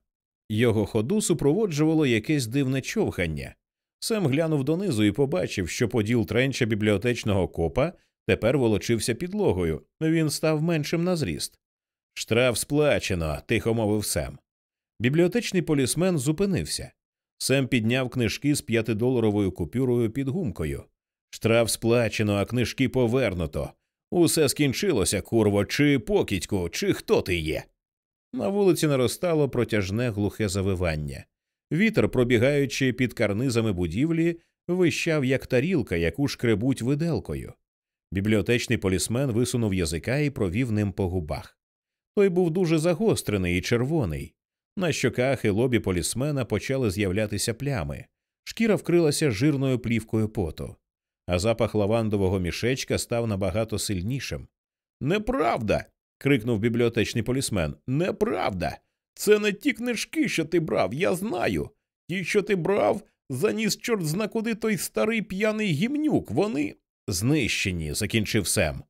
Його ходу супроводжувало якесь дивне човхання. Сем глянув донизу і побачив, що поділ тренча бібліотечного копа тепер волочився підлогою, він став меншим на зріст. Штраф сплачено, тихо мовив Сем. Бібліотечний полісмен зупинився. Сем підняв книжки з п'ятидоларовою купюрою під гумкою. Штраф сплачено, а книжки повернуто. Усе скінчилося, курво, чи покідьку, чи хто ти є. На вулиці наростало протяжне глухе завивання. Вітер, пробігаючи під карнизами будівлі, вищав, як тарілка, яку шкребуть виделкою. Бібліотечний полісмен висунув язика і провів ним по губах. Той був дуже загострений і червоний. На щоках і лобі полісмена почали з'являтися плями, шкіра вкрилася жирною плівкою поту, а запах лавандового мішечка став набагато сильнішим. Неправда. Крикнув бібліотечний полісмен. Неправда. Це не ті книжки, що ти брав, я знаю. Ті, що ти брав, заніс чорт зна куди той старий п'яний гімнюк. Вони знищені, закінчив Сем.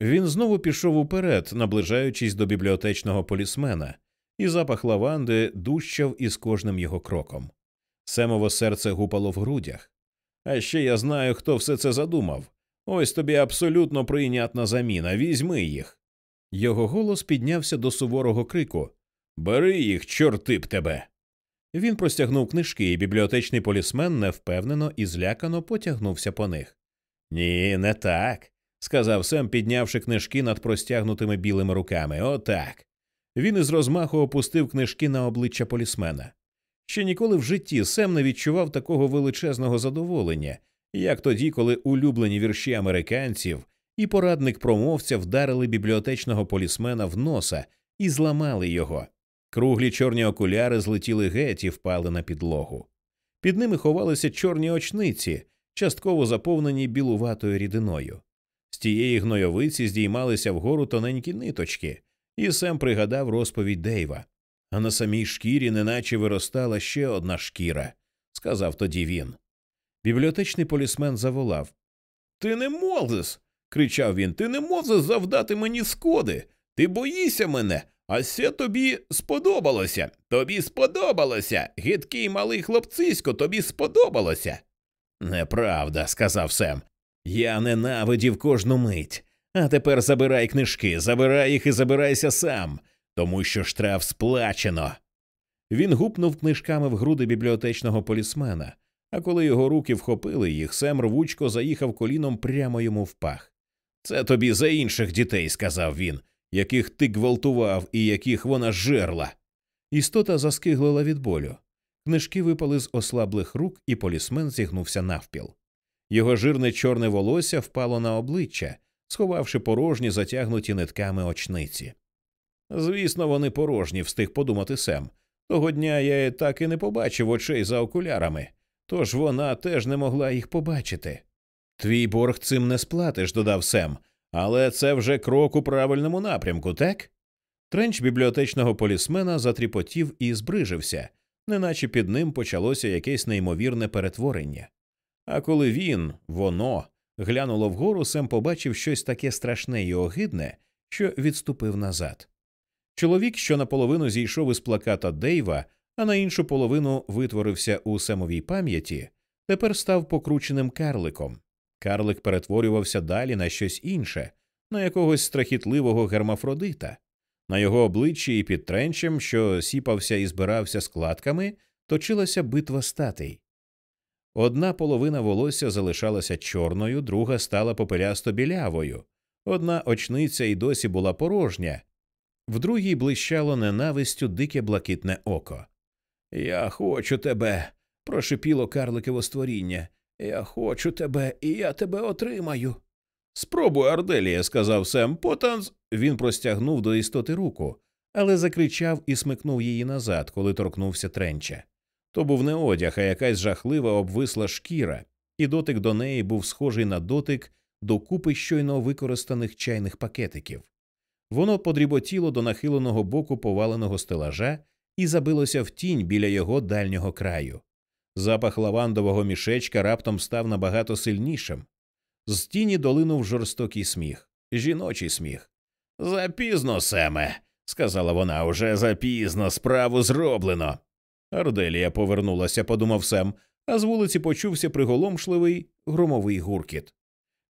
Він знову пішов уперед, наближаючись до бібліотечного полісмена, і запах лаванди дущав із кожним його кроком. Семове серце гупало в грудях. А ще я знаю, хто все це задумав. Ось тобі абсолютно прийнятна заміна. Візьми їх. Його голос піднявся до суворого крику Бери їх, чорти б тебе. Він простягнув книжки, і бібліотечний полісмен невпевнено і злякано потягнувся по них. Ні, не так, сказав Сем, піднявши книжки над простягнутими білими руками. Отак. Він із розмаху опустив книжки на обличчя полісмена. Ще ніколи в житті Сем не відчував такого величезного задоволення, як тоді, коли улюблені вірші американців і порадник промовця вдарили бібліотечного полісмена в носа і зламали його. Круглі чорні окуляри злетіли геть і впали на підлогу. Під ними ховалися чорні очниці, частково заповнені білуватою рідиною. З тієї гнойовиці здіймалися вгору тоненькі ниточки, і Сем пригадав розповідь Дейва. А на самій шкірі неначе виростала ще одна шкіра, сказав тоді він. Бібліотечний полісмен заволав. Ти не можеш. Кричав він. Ти не можеш завдати мені шкоди. Ти боїшся мене, а це тобі сподобалося. Тобі сподобалося. Гидкий малий хлопцисько, тобі сподобалося. Неправда, сказав Сем. Я ненавидів кожну мить. А тепер забирай книжки, забирай їх і забирайся сам, тому що штраф сплачено. Він гупнув книжками в груди бібліотечного полісмена, а коли його руки вхопили їх, Сем рвучко заїхав коліном прямо йому в пах. Це тобі за інших дітей, сказав він, яких ти гвалтував і яких вона жерла. Істота заскиглила від болю. Книжки випали з ослаблих рук, і полісмен зігнувся навпіл. Його жирне чорне волосся впало на обличчя, сховавши порожні затягнуті нитками очниці. Звісно, вони порожні, встиг подумати Сем. Того дня я так і не побачив очей за окулярами, тож вона теж не могла їх побачити. Твій борг цим не сплатиш, додав Сем, але це вже крок у правильному напрямку, так? Тренч бібліотечного полісмена затріпотів і збрижився, неначе під ним почалося якесь неймовірне перетворення. А коли він, воно, глянуло вгору, Сем побачив щось таке страшне і огидне, що відступив назад. Чоловік, що наполовину зійшов із плаката Дейва, а на іншу половину витворився у Семовій пам'яті, тепер став покрученим карликом. Карлик перетворювався далі на щось інше, на якогось страхітливого гермафродита. На його обличчі і під тренчем, що сіпався і збирався складками, точилася битва статей. Одна половина волосся залишалася чорною, друга стала попелясто білявою, одна очниця й досі була порожня, в другій блищало ненавистю дике блакитне око. Я хочу тебе, прошипіло карликове створіння. Я хочу тебе, і я тебе отримаю. Спробуй, Арделія, сказав Сем Потанс. Він простягнув до істоти руку, але закричав і смикнув її назад, коли торкнувся тренча. То був не одяг, а якась жахлива обвисла шкіра, і дотик до неї був схожий на дотик до купи щойно використаних чайних пакетиків. Воно подріботіло до нахиленого боку поваленого стелажа і забилося в тінь біля його дальнього краю. Запах лавандового мішечка раптом став набагато сильнішим. З тіні долинув жорстокий сміх, жіночий сміх. Запізно, Семе, сказала вона, уже запізно, справу зроблено. Арделія повернулася, подумав Сем, а з вулиці почувся приголомшливий громовий гуркіт.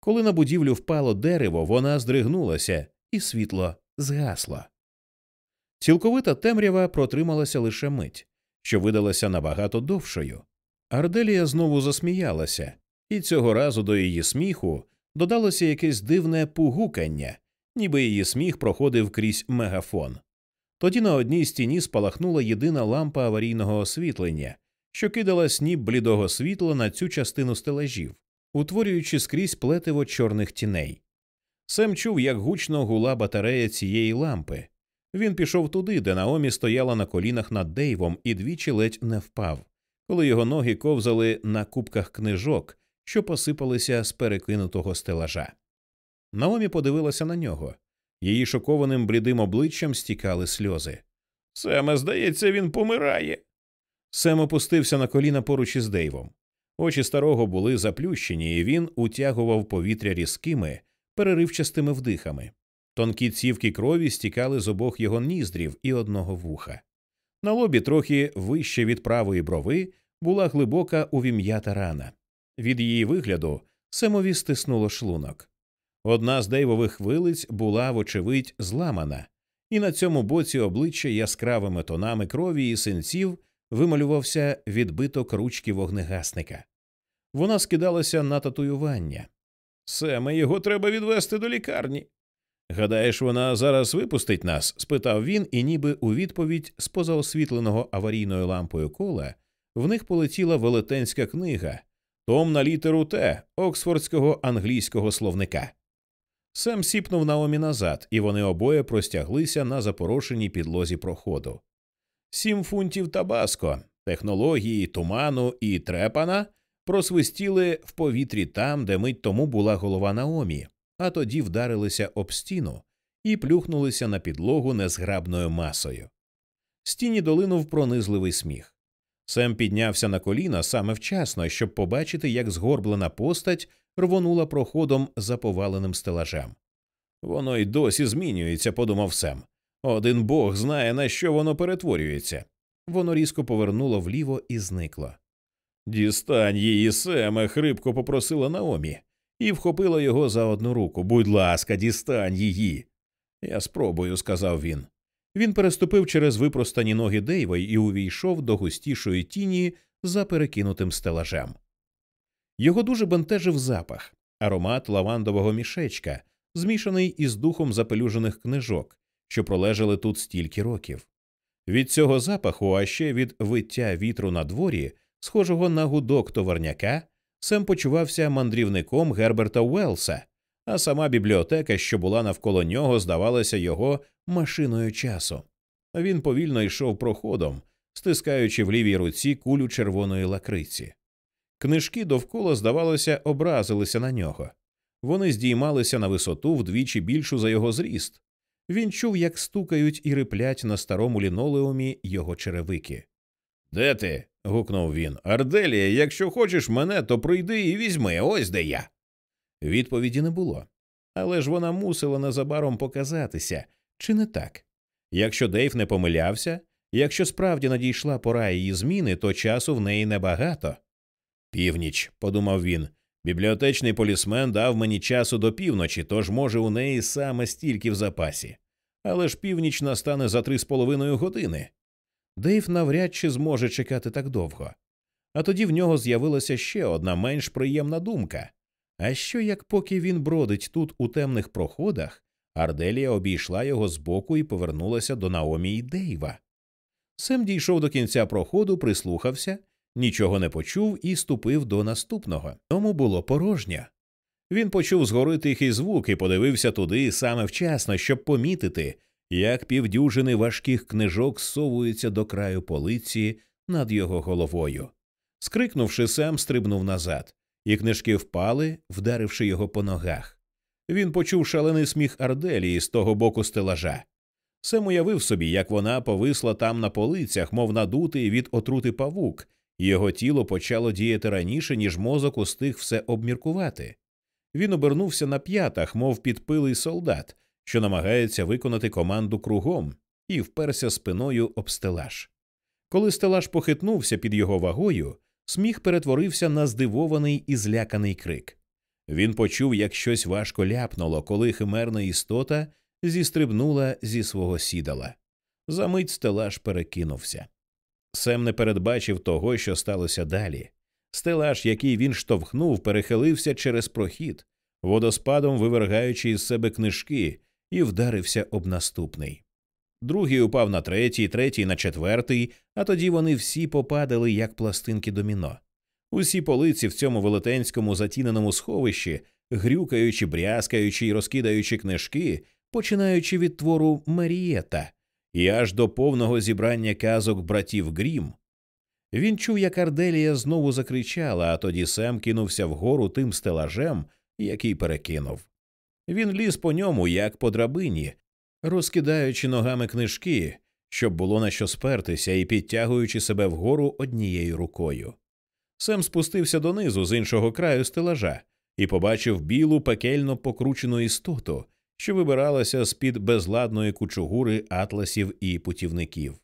Коли на будівлю впало дерево, вона здригнулася, і світло згасло. Цілковита темрява протрималася лише мить, що видалася набагато довшою. Арделія знову засміялася, і цього разу до її сміху додалося якесь дивне пугукання, ніби її сміх проходив крізь мегафон. Тоді на одній стіні спалахнула єдина лампа аварійного освітлення, що кидала сніп блідого світла на цю частину стелажів, утворюючи скрізь плетиво чорних тіней. Сем чув, як гучно гула батарея цієї лампи. Він пішов туди, де Наомі стояла на колінах над Дейвом і двічі ледь не впав, коли його ноги ковзали на кубках книжок, що посипалися з перекинутого стелажа. Наомі подивилася на нього. Її шокованим блідим обличчям стікали сльози. Семе, здається, він помирає. Сем опустився на коліна поруч із Дейвом. Очі старого були заплющені, і він утягував повітря різкими, переривчастими вдихами. Тонкі цівки крові стікали з обох його ніздрів і одного вуха. На лобі, трохи вище від правої брови, була глибока увім'ята рана. Від її вигляду Семові стиснуло шлунок. Одна з дейвових вилиць була, вочевидь, зламана, і на цьому боці обличчя яскравими тонами крові і синців вималювався відбиток ручки вогнегасника. Вона скидалася на татуювання. Семе, його треба відвести до лікарні. Гадаєш, вона зараз випустить нас? спитав він, і ніби у відповідь з позаосвітленого аварійною лампою кола в них полетіла велетенська книга, том на літеру Т Оксфордського англійського словника. Сем сіпнув Наомі назад, і вони обоє простяглися на запорошеній підлозі проходу. Сім фунтів табаско, технології, туману і трепана просвистіли в повітрі там, де мить тому була голова Наомі, а тоді вдарилися об стіну і плюхнулися на підлогу незграбною масою. Стіні долинув пронизливий сміх. Сем піднявся на коліна саме вчасно, щоб побачити, як згорблена постать рвонула проходом за поваленим стелажем. Воно й досі змінюється, подумав Сем. Один бог знає, на що воно перетворюється. Воно різко повернуло вліво і зникло. Дістань її, Семе, хрипко попросила Наомі, і вхопила його за одну руку. Будь ласка, дістань її. Я спробую, сказав він. Він переступив через випростані ноги Дейва і увійшов до густішої тіні за перекинутим стелажем. Його дуже бентежив запах, аромат лавандового мішечка, змішаний із духом запелюжених книжок, що пролежали тут стільки років. Від цього запаху, а ще від виття вітру на дворі, схожого на гудок товарняка, Сем почувався мандрівником Герберта Уелса, а сама бібліотека, що була навколо нього, здавалася його машиною часу. Він повільно йшов проходом, стискаючи в лівій руці кулю червоної лакриці. Книжки довкола, здавалося, образилися на нього. Вони здіймалися на висоту вдвічі більшу за його зріст. Він чув, як стукають і риплять на старому лінолеумі його черевики. Де ти? гукнув він. Арделія, якщо хочеш мене, то прийди і візьми, ось де я. Відповіді не було. Але ж вона мусила незабаром показатися, чи не так? Якщо Дейв не помилявся, якщо справді надійшла пора її зміни, то часу в неї небагато. Північ, подумав він. Бібліотечний полісмен дав мені часу до півночі, тож, може, у неї саме стільки в запасі. Але ж північ настане за три з половиною години. Дейв навряд чи зможе чекати так довго. А тоді в нього з'явилася ще одна менш приємна думка. А що як поки він бродить тут у темних проходах, Арделія обійшла його збоку і повернулася до Наомі і Дейва? Сем дійшов до кінця проходу, прислухався нічого не почув і ступив до наступного. Тому було порожньо. Він почув згори тихий звук і подивився туди саме вчасно, щоб помітити, як півдюжини важких книжок зсовуються до краю полиці над його головою. Скрикнувши, Сем стрибнув назад, і книжки впали, вдаривши його по ногах. Він почув шалений сміх Арделії з того боку стелажа. Сем уявив собі, як вона повисла там на полицях, мов надутий від отрути павук, його тіло почало діяти раніше, ніж мозок устиг все обміркувати. Він обернувся на п'ятах, мов підпилий солдат, що намагається виконати команду кругом, і вперся спиною об стелаж. Коли стелаж похитнувся під його вагою, сміх перетворився на здивований і зляканий крик. Він почув, як щось важко ляпнуло, коли химерна істота зістрибнула зі свого сідала. Замить стелаж перекинувся. Сем не передбачив того, що сталося далі. Стелаж, який він штовхнув, перехилився через прохід, водоспадом вивергаючи із себе книжки, і вдарився об наступний. Другий упав на третій, третій на четвертий, а тоді вони всі попадали, як пластинки доміно. Усі полиці в цьому велетенському затіненому сховищі, грюкаючи, брязкаючи і розкидаючи книжки, починаючи від твору Марієта, і аж до повного зібрання казок братів Грім. Він чув, як Арделія знову закричала, а тоді Сем кинувся вгору тим стелажем, який перекинув. Він ліз по ньому, як по драбині, розкидаючи ногами книжки, щоб було на що спертися, і підтягуючи себе вгору однією рукою. Сем спустився донизу з іншого краю стелажа, і побачив білу пекельно покручену істоту, що вибиралася з під безладної кучугури атласів і путівників.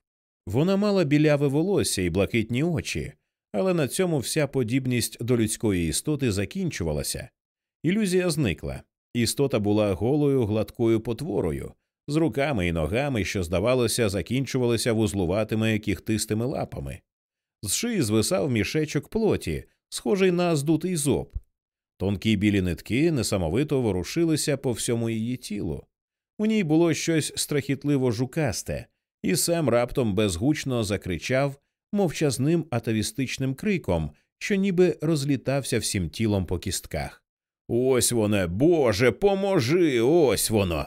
Вона мала біляве волосся і блакитні очі, але на цьому вся подібність до людської істоти закінчувалася. Ілюзія зникла. Істота була голою гладкою потворою, з руками і ногами, що, здавалося, закінчувалися вузлуватими кіхтистими лапами. З шиї звисав мішечок плоті, схожий на здутий зоб. Тонкі білі нитки несамовито ворушилися по всьому її тілу. У ній було щось страхітливо жукасте, і Сем раптом безгучно закричав мовчазним атавістичним криком, що ніби розлітався всім тілом по кістках. Ось воно, Боже, поможи! Ось воно.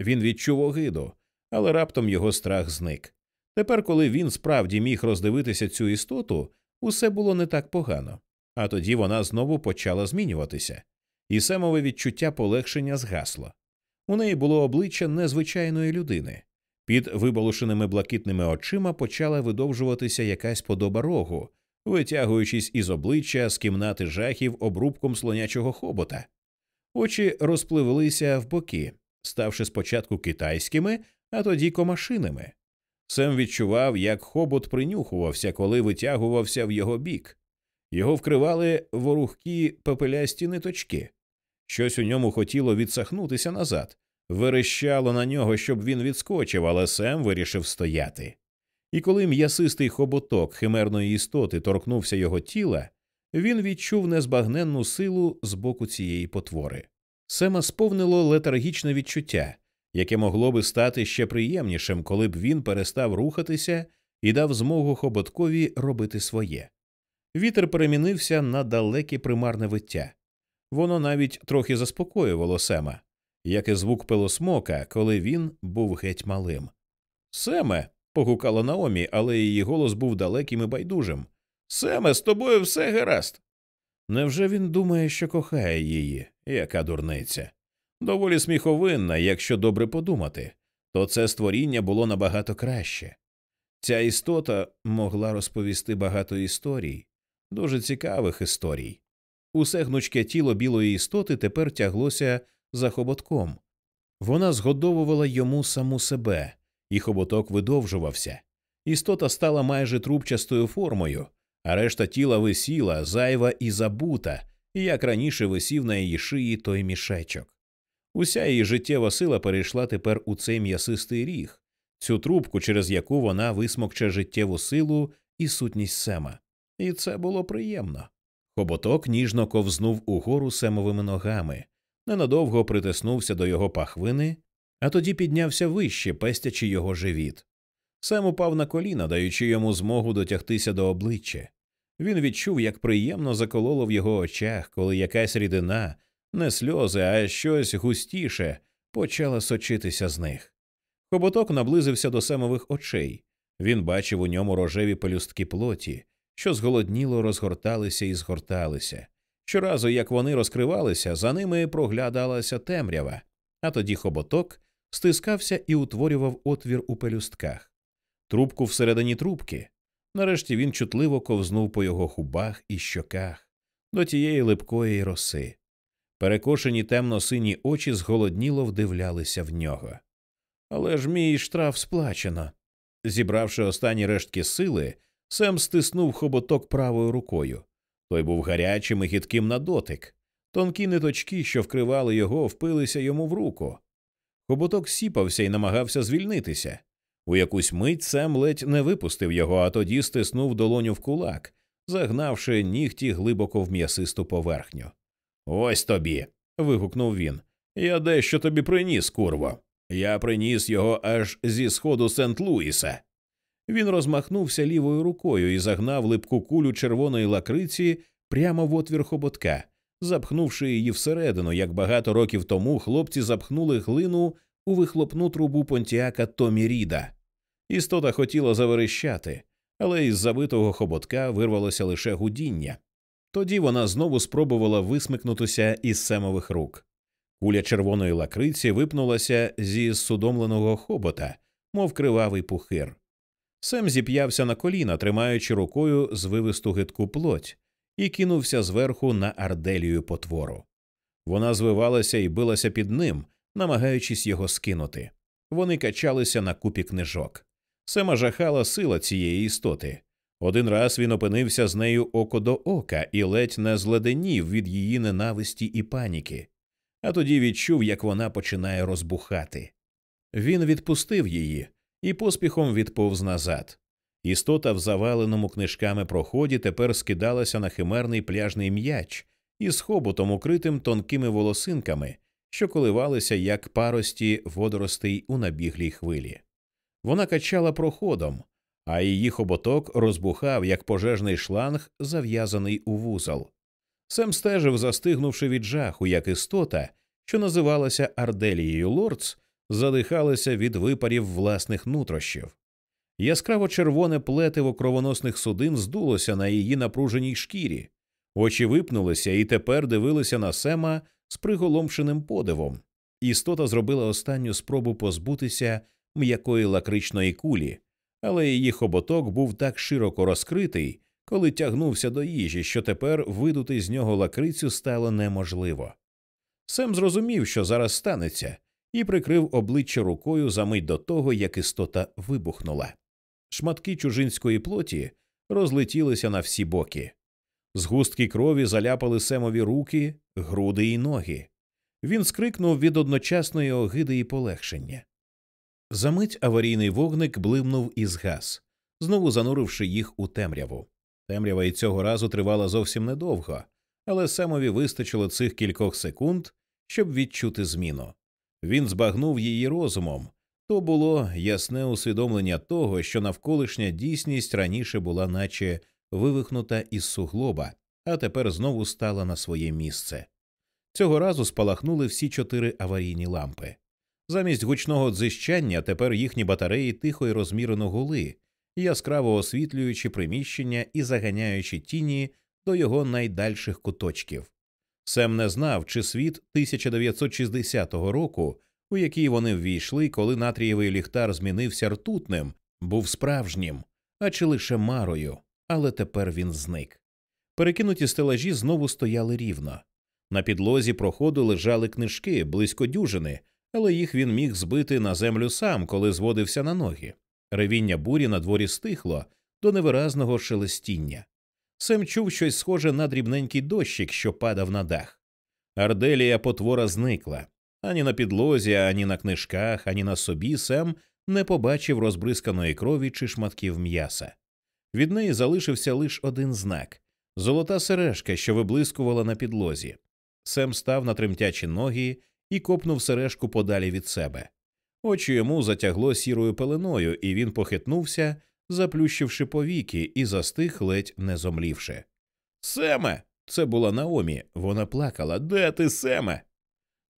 Він відчув огиду, але раптом його страх зник. Тепер, коли він справді міг роздивитися цю істоту, усе було не так погано. А тоді вона знову почала змінюватися, і самове відчуття полегшення згасло. У неї було обличчя незвичайної людини. Під виболошеними блакитними очима почала видовжуватися якась подоба рогу, витягуючись із обличчя з кімнати жахів обрубком слонячого хобота. Очі розпливлися в боки, ставши спочатку китайськими, а тоді комашиними. Сем відчував, як хобот принюхувався, коли витягувався в його бік. Його вкривали ворухкі пепелясті ниточки. Щось у ньому хотіло відсахнутися назад, верещало на нього, щоб він відскочив, але Сем вирішив стояти. І коли м'ясистий хоботок химерної істоти торкнувся його тіла, він відчув незбагненну силу з боку цієї потвори. Сема сповнило летаргічне відчуття, яке могло би стати ще приємнішим, коли б він перестав рухатися і дав змогу хоботкові робити своє. Вітер перемінився на далеке примарне виття. Воно навіть трохи заспокоювало Сема, як і звук пилосмока, коли він був геть малим. Семе. погукала Наомі, але її голос був далеким і байдужим. Семе, з тобою все гаразд. Невже він думає, що кохає її, яка дурниця? Доволі сміховинна, якщо добре подумати, то це створіння було набагато краще. Ця істота могла розповісти багато історій, дуже цікавих історій. Усе гнучке тіло білої істоти тепер тяглося за хоботком. Вона згодовувала йому саму себе, і хоботок видовжувався. Істота стала майже трубчастою формою, а решта тіла висіла, зайва і забута, як раніше висів на її шиї той мішечок. Уся її життєва сила перейшла тепер у цей м'ясистий ріг, цю трубку, через яку вона висмокче життєву силу і сутність сема. І це було приємно. Хоботок ніжно ковзнув угору семовими ногами, ненадовго притиснувся до його пахвини, а тоді піднявся вище, пестячи його живіт. Сем упав на коліна, даючи йому змогу дотягтися до обличчя. Він відчув, як приємно закололо в його очах, коли якась рідина, не сльози, а щось густіше, почала сочитися з них. Хоботок наблизився до семових очей. Він бачив у ньому рожеві пелюстки плоті, що зголодніло розгорталися і згорталися. Щоразу, як вони розкривалися, за ними проглядалася темрява, а тоді хоботок стискався і утворював отвір у пелюстках, трубку всередині трубки. Нарешті він чутливо ковзнув по його губах і щоках до тієї липкої роси. Перекошені темно сині очі зголодніло вдивлялися в нього. Але ж мій штраф сплачено. Зібравши останні рештки сили, Сем стиснув хоботок правою рукою. Той був гарячим і гідким на дотик. Тонкі ниточки, що вкривали його, впилися йому в руку. Хоботок сіпався і намагався звільнитися. У якусь мить Сем ледь не випустив його, а тоді стиснув долоню в кулак, загнавши нігті глибоко в м'ясисту поверхню. Ось тобі. вигукнув він. Я дещо тобі приніс, курво. Я приніс його аж зі сходу Сент Луіса. Він розмахнувся лівою рукою і загнав липку кулю червоної лакриці прямо в отвір хоботка, запхнувши її всередину, як багато років тому хлопці запхнули глину у вихлопну трубу понтіака Томі Ріда. Істота хотіла заверещати, але із забитого хоботка вирвалося лише гудіння. Тоді вона знову спробувала висмикнутися із семових рук. Куля червоної лакриці випнулася зі судомленого хобота, мов кривавий пухир. Сем зіп'явся на коліна, тримаючи рукою звивисту гидку плоть, і кинувся зверху на арделію потвору. Вона звивалася і билася під ним, намагаючись його скинути. Вони качалися на купі книжок. Сема жахала сила цієї істоти. Один раз він опинився з нею око до ока і ледь не зледенів від її ненависті і паніки, а тоді відчув, як вона починає розбухати. Він відпустив її і поспіхом відповз назад. Істота в заваленому книжками проході тепер скидалася на химерний пляжний м'яч із хоботом, укритим тонкими волосинками, що коливалися як парості водоростей у набіглій хвилі. Вона качала проходом, а її хоботок розбухав, як пожежний шланг, зав'язаний у вузол. Сем стежив, застигнувши від жаху, як істота, що називалася Арделією Лордс, задихалася від випарів власних нутрощів. Яскраво червоне плетиво кровоносних судин здулося на її напруженій шкірі, очі випнулися і тепер дивилися на Сема з приголомшеним подивом. Істота зробила останню спробу позбутися м'якої лакричної кулі, але її хоботок був так широко розкритий, коли тягнувся до їжі, що тепер видути з нього лакрицю стало неможливо. Сем зрозумів, що зараз станеться, і прикрив обличчя рукою за мить до того, як істота вибухнула. Шматки чужинської плоті розлетілися на всі боки. Згустки крові заляпали Семові руки, груди і ноги. Він скрикнув від одночасної огиди і полегшення. Замить аварійний вогник блимнув і згас, знову зануривши їх у темряву. Темрява і цього разу тривала зовсім недовго, але Семові вистачило цих кількох секунд, щоб відчути зміну. Він збагнув її розумом. То було ясне усвідомлення того, що навколишня дійсність раніше була наче вивихнута із суглоба, а тепер знову стала на своє місце. Цього разу спалахнули всі чотири аварійні лампи. Замість гучного дзищання тепер їхні батареї тихо й розмірено гули, яскраво освітлюючи приміщення і заганяючи тіні до його найдальших куточків. Сем не знав, чи світ 1960 року, у який вони ввійшли, коли натрієвий ліхтар змінився ртутним, був справжнім, а чи лише марою, але тепер він зник. Перекинуті стелажі знову стояли рівно. На підлозі проходу лежали книжки близько дюжини, але їх він міг збити на землю сам, коли зводився на ноги. Ревіння бурі на дворі стихло до невиразного шелестіння. Сем чув щось схоже на дрібненький дощик, що падав на дах. Арделія потвора зникла. Ані на підлозі, ані на книжках, ані на собі Сем не побачив розбризканої крові чи шматків м'яса. Від неї залишився лише один знак золота сережка, що виблискувала на підлозі. Сем став на тремтячі ноги і копнув сережку подалі від себе. Очі йому затягло сірою пеленою, і він похитнувся, заплющивши повіки, і застиг, ледь не зомлівши. Семе. Це була Наомі. Вона плакала. Де ти, Семе?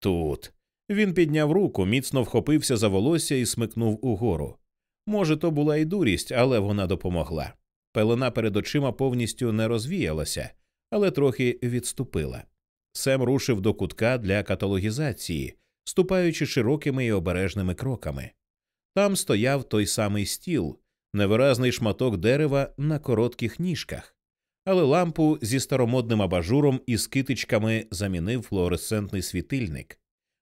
Тут. Він підняв руку, міцно вхопився за волосся і смикнув угору. Може, то була і дурість, але вона допомогла. Пелена перед очима повністю не розвіялася, але трохи відступила. Сем рушив до кутка для каталогізації, ступаючи широкими і обережними кроками. Там стояв той самий стіл, невиразний шматок дерева на коротких ніжках, але лампу зі старомодним абажуром і скитичками замінив флуоресцентний світильник.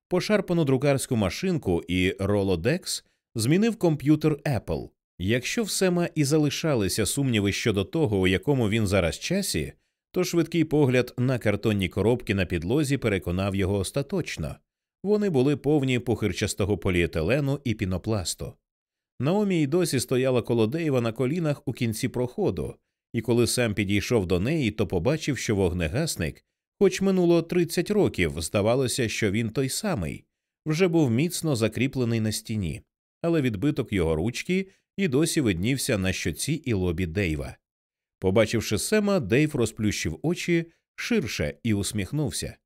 Пошарпану друкарську машинку і Rolodex змінив комп'ютер Apple. Якщо в Сема і залишалися сумніви щодо того, у якому він зараз часі, то швидкий погляд на картонні коробки на підлозі переконав його остаточно вони були повні похирчастого поліетилену і пінопласту. Наомі й досі стояла коло Дейва на колінах у кінці проходу, і коли сам підійшов до неї, то побачив, що вогнегасник, хоч минуло 30 років, здавалося, що він той самий, вже був міцно закріплений на стіні, але відбиток його ручки і досі виднівся на щоці і лобі Дейва. Побачивши Сема, Дейв розплющив очі ширше і усміхнувся.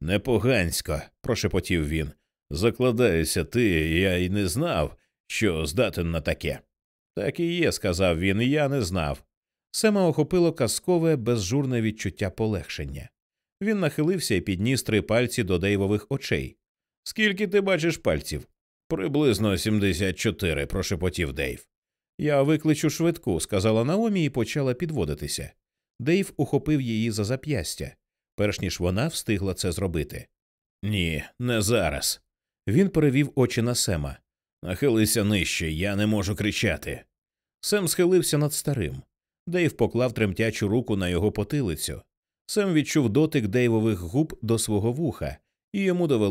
Непогансько, прошепотів він. Закладаюся ти, я й не знав, що здатен на таке. Так і є, сказав він, я не знав. Сема охопило казкове, безжурне відчуття полегшення. Він нахилився і підніс три пальці до Дейвових очей. Скільки ти бачиш пальців? Приблизно сімдесят чотири, прошепотів Дейв. Я викличу швидку, сказала Наомі і почала підводитися. Дейв ухопив її за зап'ястя, перш ніж вона встигла це зробити. Ні, не зараз. Він перевів очі на Сема. Нахилися нижче, я не можу кричати. Сем схилився над старим. Дейв поклав тремтячу руку на його потилицю. Сем відчув дотик Дейвових губ до свого вуха, і йому довелося